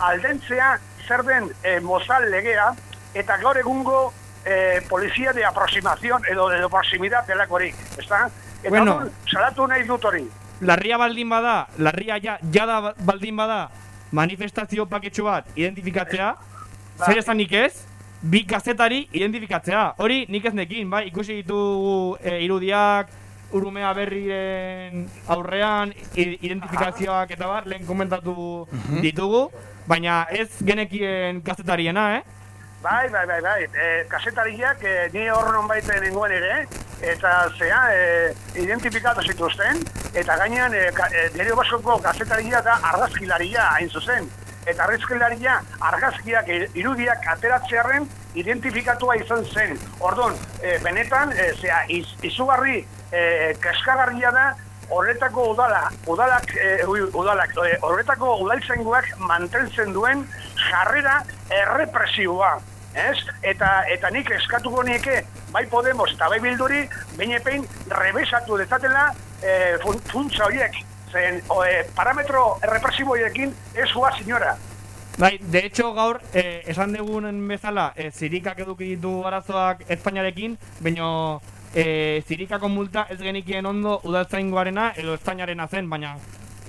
Aldentzea zer den e, mozal legea eta gaur egungo e, polizia de aproximación edo de proximidad delakorik, ezta? Eta Bueno. bueno. salatu nahi dut hori. Larria baldin bada, larria ja, jada baldin bada, manifestazio paketxu bat identifikatzea, zer esanik ez, bi kazetari identifikatzea. Hori nik ez nekin, bai, ikusi ditugu e, irudiak, urumea berriren aurrean, identifikazioak eta bar, lehen komentatu ditugu, baina ez genekien kazetariena, eh? Bai, bai, bai, bai. E, kasetariak e, ni hor non baita nengoen ere, eta zea, e, identifikatu zituzten, eta gainean e, ka, e, Diario Baskoko kasetaria da argazkilaria hain zuzen. Eta argazkilaria argazkiak e, irudiak ateratzearen identifikatua izan zen. Orduan, e, benetan, e, zea, iz, izugarri e, kaskagarria da horretako udala, udalak, e, udalak, e, horretako udaltzenguak mantentzen duen jarrera errepresiboa. Ez? Eta, eta nik eskatuko nieke, bai Podemos eta bai Bilduri, baina epein rebesatu dezatela e, fun- funtsa horiek. Zen, o, e, parametro errepresibo horiekin ez hua, senyora. Bai, de hecho gaur, eh, esan dugunen bezala, eh, zirikak eduki ditu arazoak Espainiarekin, baina eh, zirikako multa ez genikien ondo udaltzaingoarena edo Espainiarena zen, baina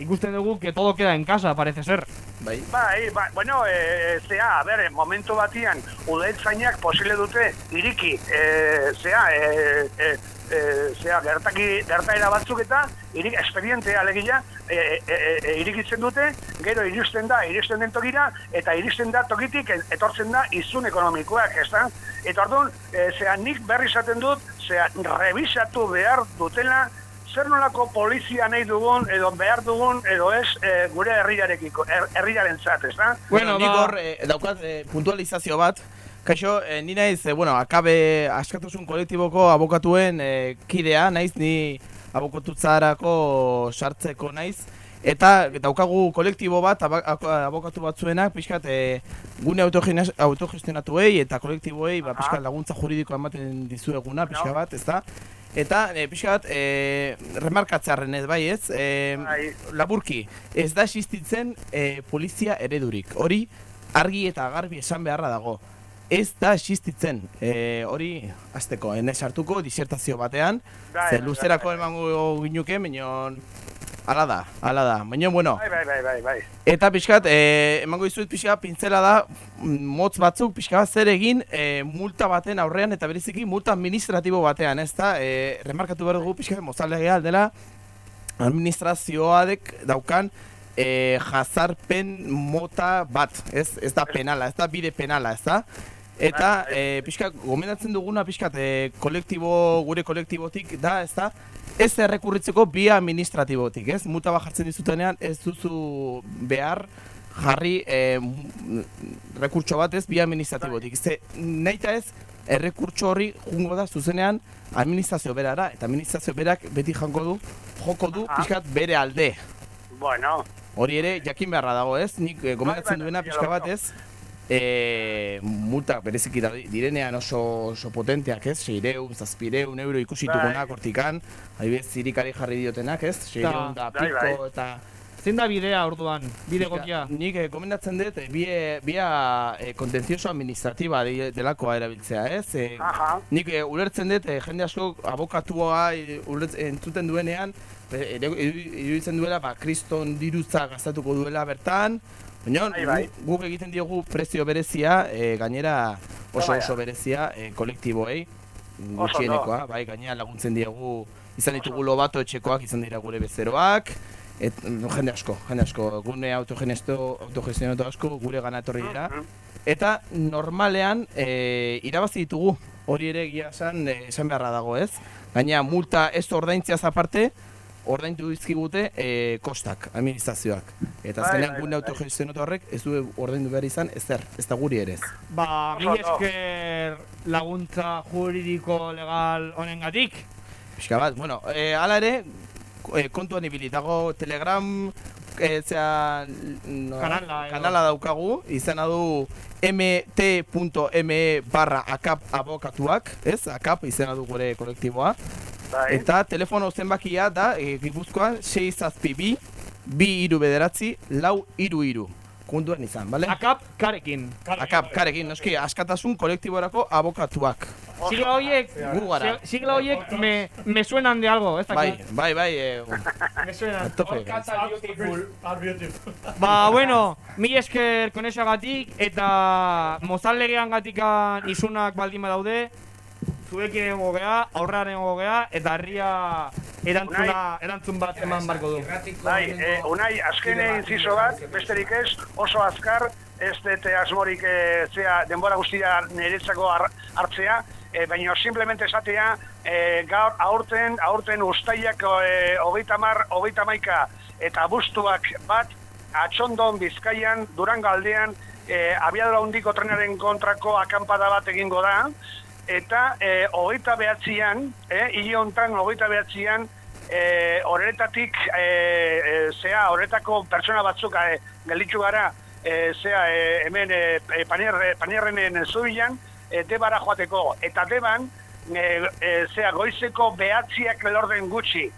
ikusten dugu que todo queda en casa, parece ser. Bai. Bai, bai, bueno, e, zea, a ber, momentu batian, udaltzainak posible dute iriki, e, zea, e, e, e, zea, gertaki, gertaera batzuk eta irik, expediente alegia e, e, e, e, irikitzen dute, gero iristen da, iristen den tokira, eta iristen da tokitik e- etortzen da izun ekonomikoak, ez da? Eta orduan, e, zea, nik berri izaten dut, zea, revisatu behar dutela, zer nolako polizia nahi dugun, edo behar dugun, edo ez, e, gure herriarekiko, her, herriaren zat, ez da? Bueno, nik ba- hor eh, daukat eh, puntualizazio bat. Kaixo, eh, ni naiz, eh, bueno, akabe askatasun kolektiboko abokatuen eh, kidea, naiz ni abokotutzarako sartzeko naiz. Eta daukagu kolektibo bat, abokatu batzuenak, pixkat, eh, gune autogestionatuei eta kolektiboei, ba, pixkat laguntza juridikoa ematen dizueguna, pixka bat, ez da? Eta, e, pixka bat, e, remarkatzearen ez, bai ez? E, laburki, ez da existitzen e, polizia eredurik. Hori, argi eta garbi esan beharra dago. Ez da existitzen. E, hori, azteko, ene sartuko, disertazio batean. Bai, Ze luzerako emango ginuke, baina... Ala da, ala da. Baina, bueno, Bai, bai, bai, bai, bai. Eta pixkat, eh, emango dizuet pixka pintzela da, mm, motz batzuk pixka bat zer egin eh, multa baten aurrean eta bereziki multa administratibo batean, ez da? Eh, remarkatu behar dugu pixka mozaldegea aldela administrazioadek daukan eh, jazarpen mota bat, ez, ez da penala, ez da bide penala, ez da? Eta eh, pixka, gomendatzen duguna pixkat eh, kolektibo, gure kolektibotik da, ez da? Ez errekurritzeko bi administratibotik, ez? Multa bat jartzen dizutenean ez duzu behar jarri m- rekurtso bat ez bi administratibotik. Ze nahita ez errekurtso horri jungo da zuzenean administrazio berara eta administrazio berak beti jango du joko du pixkat bere alde. Bueno, Hori ere jakin beharra dago, ez? Nik eh, gomendatzen bai, duena bai, pixka bat, bai. ez? E, multa bereziki da- direnean oso, oso potenteak, ez? Seireun, zazpireun euro ikusituko Bai. nak hortikan, adibidez zirikari jarri diotenak, ez? Seireun da Bai, bai. piko eta... Zein da bidea orduan, bide gokia? Nik eh, gomendatzen dut, eh, bie, bia eh, kontentzioso administratiba de, delakoa erabiltzea, ez? Eh, Nik eh, ulertzen dut, eh, jende asko abokatua eh, ulertz- entzuten duenean, iruditzen duela, ba, kriston dirutza gastatuko duela bertan, Baina Bai, bai. gu- guk egiten diogu prezio berezia, e, gainera oso Bai, oso berezia e, kolektiboei, gutxienekoa, bai, gainera laguntzen diegu, izan ditugu lobato etxekoak, izan dira gure bezeroak, et, jende asko, jende asko, gune autogenesto, autogestionatu asko, gure gana etorri dira, eta normalean e, irabazi ditugu, hori ere egia esan, esan beharra dago ez, gaina multa ez ordaintziaz aparte, ordaindu dizkigute e, kostak, administrazioak. Eta Bai, azkenean bai, gune bai. autogestionatu horrek ez du ordaindu behar izan ezer, ez da guri ere ez. Ba, mi esker laguntza juridiko legal honengatik. Pixka bat, bueno, e, ala ere, e, kontuan ibili, dago Telegram, e, zea, no, Kanala, kanala daukagu, izena du mt.me barra akap abokatuak, ez? Akap izena du gure kolektiboa. Bai. Eta telefono zenbakia da, e, Gipuzkoan, 6 zazpi bi, bi iru bederatzi, lau iru iru. Kunduan izan, bale? Akap karekin. Akap, karekin, noski, askatasun kolektiborako abokatuak. Sigla horiek, Gu gara. si- sigla horiek me, me suenan de algo, ez Bai, bai, bai, e, Me suenan. tope. Ba, bueno, mi esker konexagatik eta mozallegean gatikan isunak baldin badaude, zuekin egongo gea, aurraren egongo gea, eta herria erantzuna, erantzun bat eman barko du. Bai, eh, unai, azken inciso bat, besterik ez, oso azkar, ez dut asmorik eh, zea denbora guztia niretzako har- hartzea, eh, baina simplemente esatea, eh, gaur aurten, aurten ustaiak eh, hogeita mar, hogeita maika, eta bustuak bat, atxondon bizkaian, durango aldean, eh, abiadura hundiko trenaren kontrako akampada bat egingo da, eta eh, hogeita behatzian, eh, hile hontan hogeita behatzian, eh, horretatik, eh, eh, zea, horretako pertsona batzuk eh, gelditzu gara, eh, zea, eh, hemen eh, eh, panierre, panierrenen zubilan, eh, debara joateko. Eta deban, eh, eh, zea, goizeko behatziak lorden gutxi,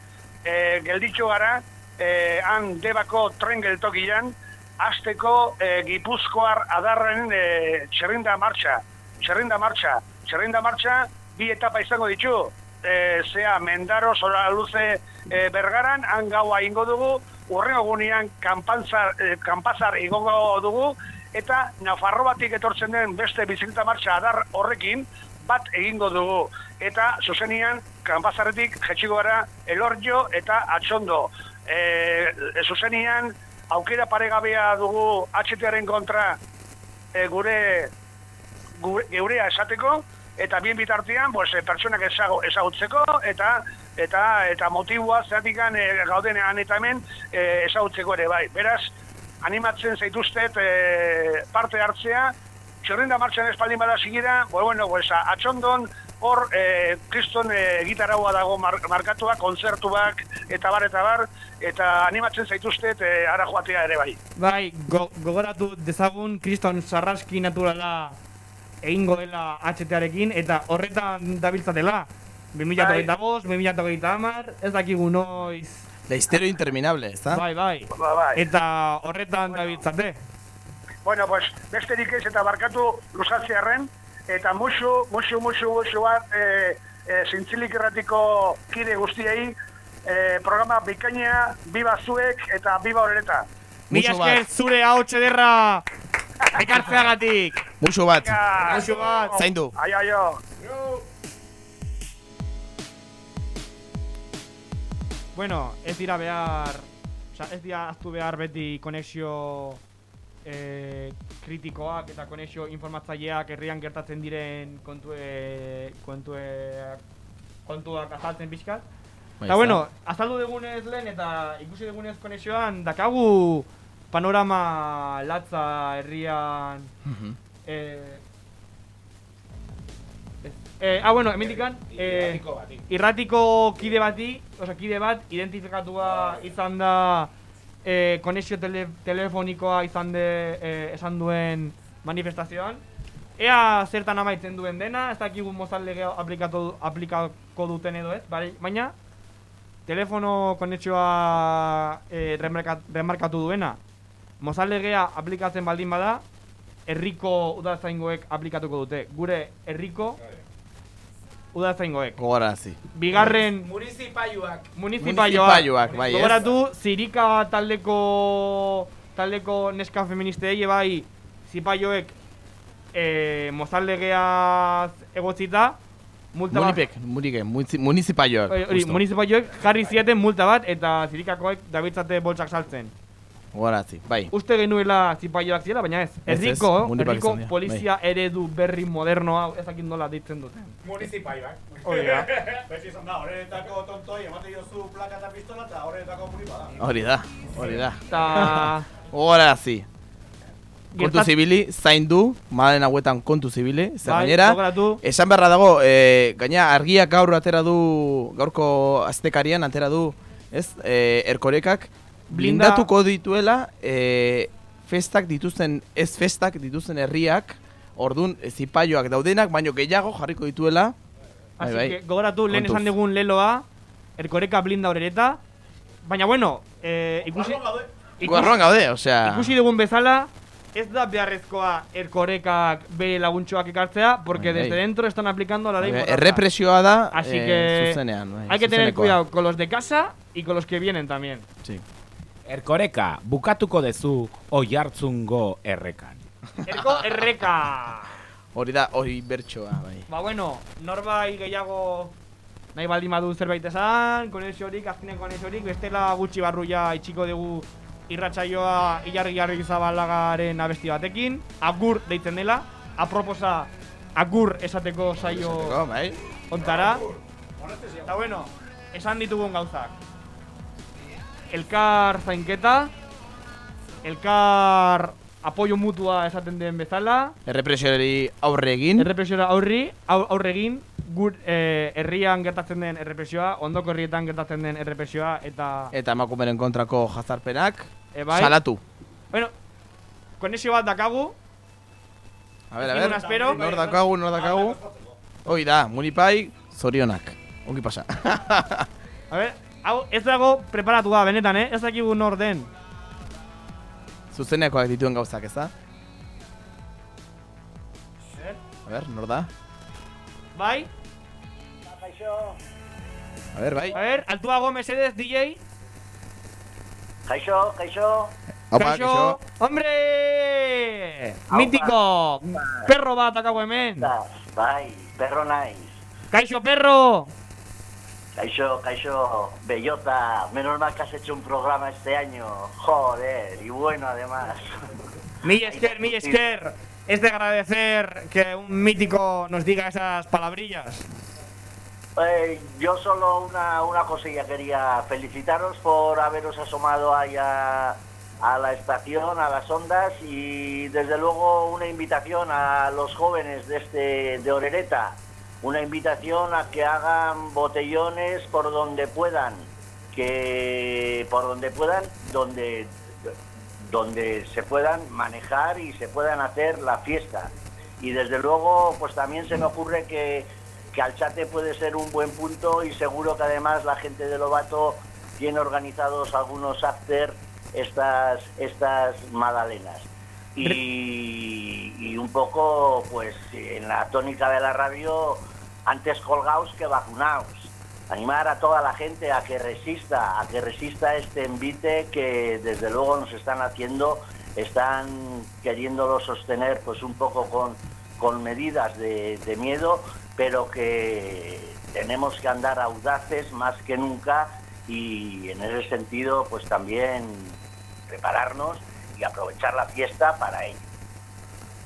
eh, gelditzu gara, eh, han debako tren geltokian, azteko eh, gipuzkoar adarren eh, txerrinda martxa, txerrinda martxa, txerrinda martxa, bi etapa izango ditu, e, zea Mendaro, Zora Luze e, Bergaran, han gaua ingo dugu, urrengo gunean kanpantzar, e, kanpazar igongo dugu, eta Nafarro batik etortzen den beste bizikleta martxa adar horrekin, bat egingo dugu. Eta zuzenian, kanpazarretik jetxiko gara elorjo eta atxondo. E, zuzenian, aukera paregabea dugu HTaren kontra e, gure- geurea esateko eta bien bitartean pues, eh, pertsonak ezago, ezagutzeko eta eta eta motiboa zeratikan e, gaudenean eta hemen e, ezagutzeko ere bai. Beraz, animatzen zaituztet e, parte hartzea, txerrinda martxan espaldin bada sigira, pues, bueno, pues, atxondon hor e, kriston e, gitaraua dago mar, markatua, kontzertuak eta bar eta bar, eta animatzen zaituztet e, ara joatea ere bai. Bai, go, gogoratu dezagun kriston sarraski naturala egingo dela HT-arekin, eta horretan dabiltzatela. 2025, 2030, ez dakigu noiz. La histerio interminable, ezta? Bai, bai. Ba, bai. Eta horretan dabiltzate. Bueno, pues, besterik ez eta barkatu luzatzearen, eta musu, musu, musu, musu bat, e, e, zintzilik erratiko kide guztiei, e, programa bikaina, biba zuek eta biba horreta. Mila esker zure ahots ederra ekartzeagatik. Musu bat. Musu bat. Zaindu. Aio, aio. Bueno, ez dira behar, oza, ez dira aztu behar beti konexio eh, kritikoak eta konexio informatzaileak herrian gertatzen diren kontue, kontue, kontuak azaltzen pixkat. Bai, Eta bueno, azaldu dugunez lehen eta ikusi dugunez konexioan, dakagu panorama latza herrian Mhm. eh, ez- eh, ah, bueno, hemendikan eh, irratiko kide bati, osea, kide bat identifikatua izan da eh, konexio tele, telefonikoa izan de, eh, esan duen manifestazioan. Ea zertan amaitzen duen dena, ez dakigu mozal legea aplikatu, aplikako duten edo ez, bai, baina telefono konexioa eh, remarkat, remarkatu duena, mozal legea aplikatzen baldin bada, herriko udaltzaingoek aplikatuko dute. Gure herriko udaltzaingoek. Gogorarazi. Bigarren Municipaiuak. Municipalioak, bai, ez? Gogoratu, Zirika taldeko taldeko neska feministei bai zipaioek e, mozaldegeaz egotzita, multa bat- Munipek, munike. Hori, justo. munizipalioek jarri zieten multa bat eta zirikakoek dabiltzate boltsak saltzen. Gogorazi, bai. Uste genuela zipaioak zirela, baina ez. Herriko, herriko bai. polizia eredu berri moderno hau ezakit nola deitzen duten. Municipaiak. Hori da. Beti izan da, horretako tontoi, emate diozu plaka eta pistola eta horretako munipa da. Hori da, hori da. Ta... Gogorazi. Kontu zibili, zaindu, madalen hauetan kontu zibili, zer Bai, gainera, esan beharra dago, e, gaina argiak gaur atera du, gaurko aztekarian atera du, ez, e, erkorekak, blindatuko dituela, e, festak dituzten, ez festak dituzten herriak, ordun zipaioak daudenak, baino gehiago jarriko dituela, bai, Así bai. que, gogoratu, lehen esan dugun leloa, erkoreka blinda horereta, baina bueno, eh, ikusi, Guarroan gaude, osea... ikusi dugun bezala, ez da beharrezkoa erkorekak bere laguntxoak ekartzea, porque Bai, bai. desde dentro están aplicando la ley Bai. Errepresioa da Así eh, que zuzenean. Bai, hay que tener cuidado con los de casa y con los que vienen también. Sí. Erkoreka, bukatuko dezu oi hartzungo errekan. Erko erreka! Hori da, hori bertsoa, bai. Ba bueno, norbait gehiago nahi baldin badu zerbait esan, konexiorik, azkenen konexiorik, bestela gutxi barruia itxiko dugu irratsaioa ilargi jarri zabalagaren abesti batekin, agur deitzen dela, aproposa agur esateko saio Esateko, bai. ontara. Eta bueno, esan ditugun gauzak. Elkar zainketa, elkar apoio mutua esaten den bezala, Errepresioari aurre egin. Errepresiora aurri, au- aurre egin, gur eh, herrian gertatzen den errepresioa, ondoko herrietan gertatzen den errepresioa, eta... eta emakumeren kontrako jazarpenak E, bai. salatu. Bueno, konexio bat dakagu, A ber, a ber, ninguna espero. nor dakagu, nor dakagu. Hoi da, munipai, zorionak. Ongi pasa. a ver, hau ez dago preparatua, benetan, eh? Ez dakigu nor den. Zuzenekoak dituen gauzak, ez da? A ber, nor da? Bai? A ber, bai. A ver, altuago mesedez, DJ. Kaixo, kaixo. Haupa, kaixo. Hombre! Mítico! Perro bat dakagu hemen. Bai, perro naiz. Kaixo, perro! Kaixo, kaixo, bellota. Menos mal que has hecho un programa este año. Joder, y bueno además. Mi esker, mi esker. Es de agradecer que un mítico nos diga esas palabrillas. Eh, yo solo una, una cosilla quería felicitaros por haberos asomado ahí a, a la estación, a las ondas y desde luego una invitación a los jóvenes de este de Orereta, una invitación a que hagan botellones por donde puedan, que por donde puedan, donde donde se puedan manejar y se puedan hacer la fiesta. Y desde luego, pues también se me ocurre que, que Alchate puede ser un buen punto y seguro que además la gente de Lobato tiene organizados algunos after estas, estas magdalenas. Y, y un poco, pues en la tónica de la radio, antes colgaos que vacunaos. Animar a toda la gente a que resista, a que resista este envite que desde luego nos están haciendo, están queriéndolo sostener pues un poco con, con medidas de, de miedo, pero que tenemos que andar audaces más que nunca y en ese sentido pues también prepararnos y aprovechar la fiesta para ello.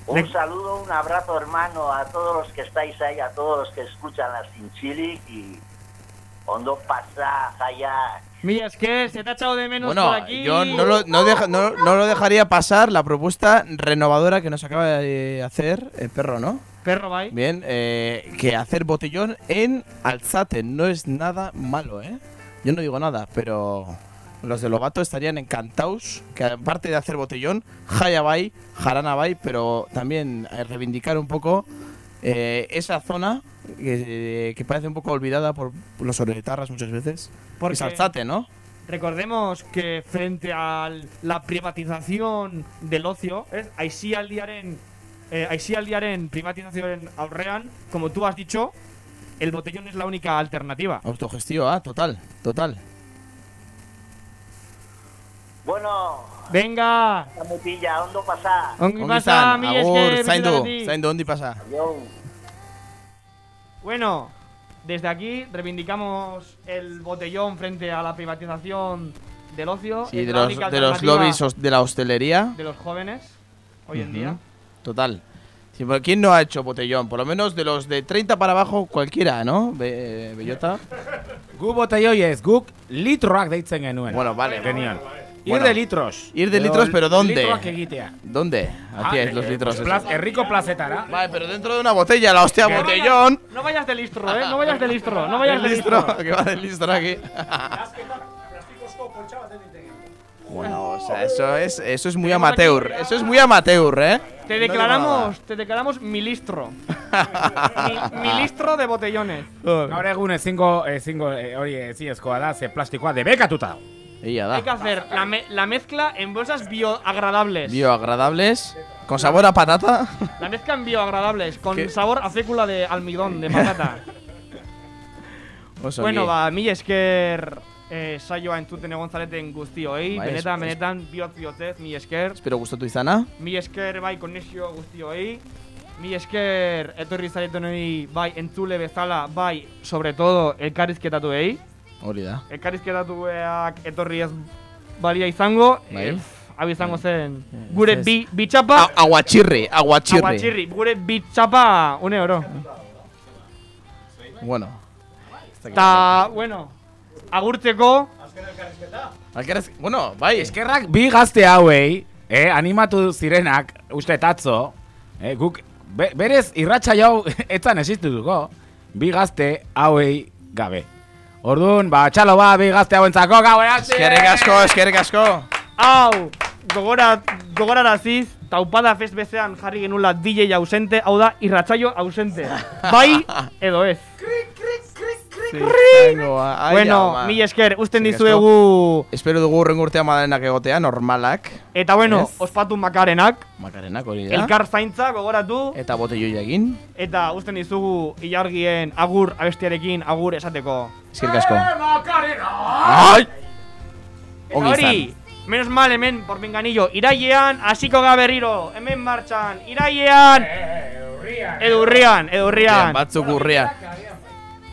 Un saludo, un abrazo hermano a todos los que estáis ahí, a todos los que escuchan la Sinchili y Ondo pasa allá. Mi esker, se te ha echado de menos Bueno, por aquí. yo no lo, no, deja- no- no lo dejaría pasar la propuesta renovadora que nos acaba de hacer el perro, ¿no? Perro, bai. Bien, eh, que hacer botellón en Alzate no es nada malo, ¿eh? Yo no digo nada, pero los de Lobato estarían encantados que aparte de hacer botellón, jaya bai, jarana bai, pero también eh, reivindicar un poco eh, esa zona que, que parece un poco olvidada por los oretarras muchas veces. Porque- Es Alzate, ¿no? Recordemos que frente a la privatización del ocio, ez? aisialdiaren, eh, aisialdiaren privatizazioaren aurrean, como tú has dicho, el botellón es la única alternativa. Autogestión, ah, total, total. Bueno, Venga! la mutilla, ondo pasa. Ongi pasa, mi agur, esker, zaindu, bizitagatik. zaindu, ondi pasa. Bueno, desde aquí reivindicamos el botellón frente a la privatización del ocio. Sí, de los, de los lobbies de la hostelería. de los jóvenes hoy en día. Total. Sí, ¿Quién no ha hecho botellón? Por lo menos de los de 30 para abajo, cualquiera, ¿no? Be Bellota. Gu botelloiez, guk litroak deitzen genuen. Bueno, vale. Genial. Ir Bueno. de litros. Ir de litros, pero ¿dónde? Egitea. ¿Dónde? Ah, Aquí es eh, los eh, litros. pues herriko plazetara. Vale, pero dentro de una botella, la hostia, botellón. vayas- No vayas de listro, eh. No vayas de listro. No vayas de listro. listro, que va del listro aquí. Bueno, o sea, eso es, eso es muy Tenemos aquí- amateur. Eso es muy amateur, ¿eh? Te No declaramos, te declaramos milistro. Mi, milistro de botellones. Gaur egun ezingo, ezingo, eh, hori ezinezkoa da, ze plastikoa debekatuta Ella Hay que da. hacer la, me- la mezcla en bolsas bioagradables. Bioagradables. Con sabor a patata. La mezcla en bioagradables, con ¿Qué? sabor a fécula de almidón, de patata. Oso bueno, ongi. ba, mi esker eh, saioa entzuten egon zareten guztioi. Bai, benetan, benetan, bihotz bihotzez, mi esker. Espero gustatu izana. Mi esker bai konexio guztioi. Mi esker etorri zaretenoi bai entzule bezala, bai, sobre todo, elkarrizketatuei. Hori da. Elkarrizketatuak etorri ez balia izango. Bai. eh, hau izango zen. Gure bi, bitxapa, Aguatxirri, aguatxirri. aguatxirri. Gure bitxapa une oro. Bueno. Ta, bueno, agurtzeko, Alkeraz, bueno, bai. Eskerrak bi gazte hauei, eh, animatu zirenak, uste tatzo, eh, guk, be, berez irratxa jau etzan existituko, bi gazte hauei gabe. Orduan, ba, txalo ba, bi gazte hauentzako gaue arte! Eskerrik asko, eskerrik asko. hau, gogora, gogoraraziz, taupada fest bezean jarri genula DJ ausente, hau da, irratsaio ausente. Bai, edo ez. Sí, ai, bueno, ama. mil esker, usten dizuegu, Espero dugu urrengo urtea madarenak egotea, normalak. eta bueno, Ez. ospatu makarenak, Makarenak hori da. elkar zaintza gogoratu, Eta botelloia egin. eta usten dizugu ilargien agur abestiarekin agur esateko. Eskerrik asko. Makarena! Ai! Eta Ongi hori, izan. menos mal hemen, por pinganillo, irailean, hasiko ga berriro, hemen martxan, irailean, edurrian, edurrian. Batzuk urrian.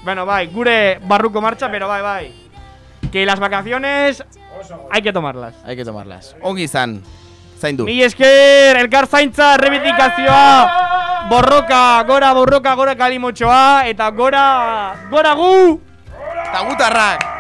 Bueno, bai, gure barruko marcha, pero bai, bai. Que las vacaciones hay que tomarlas. Hay que tomarlas. Ongi izan. Zaindu. Mi esker, elkar zaintza, rebetикazioa, borroka, gora, borroka, gora kalimotxoa, eta gora, gora gu! Eta gutarrak!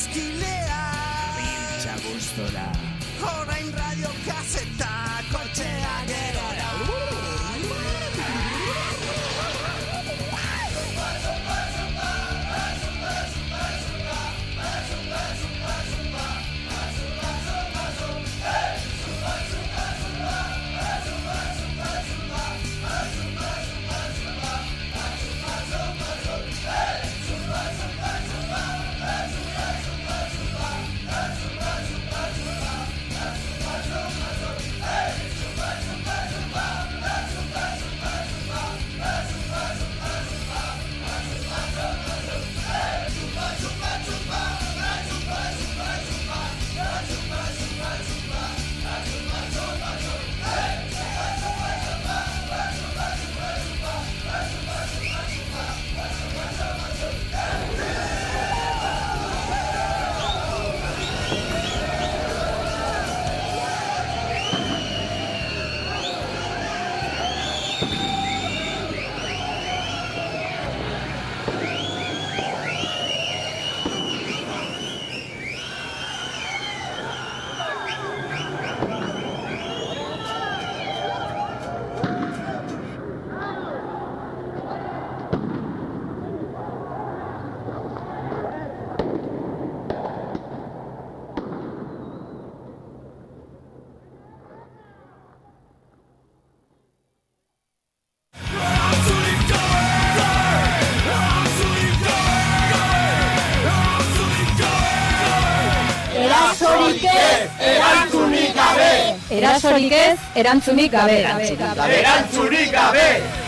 eskilea Bintxa gustora. Horain radio kazetan erantzunik gabe. Erantzunik gabe! Erantzunik gabe! Erantzunik gabe!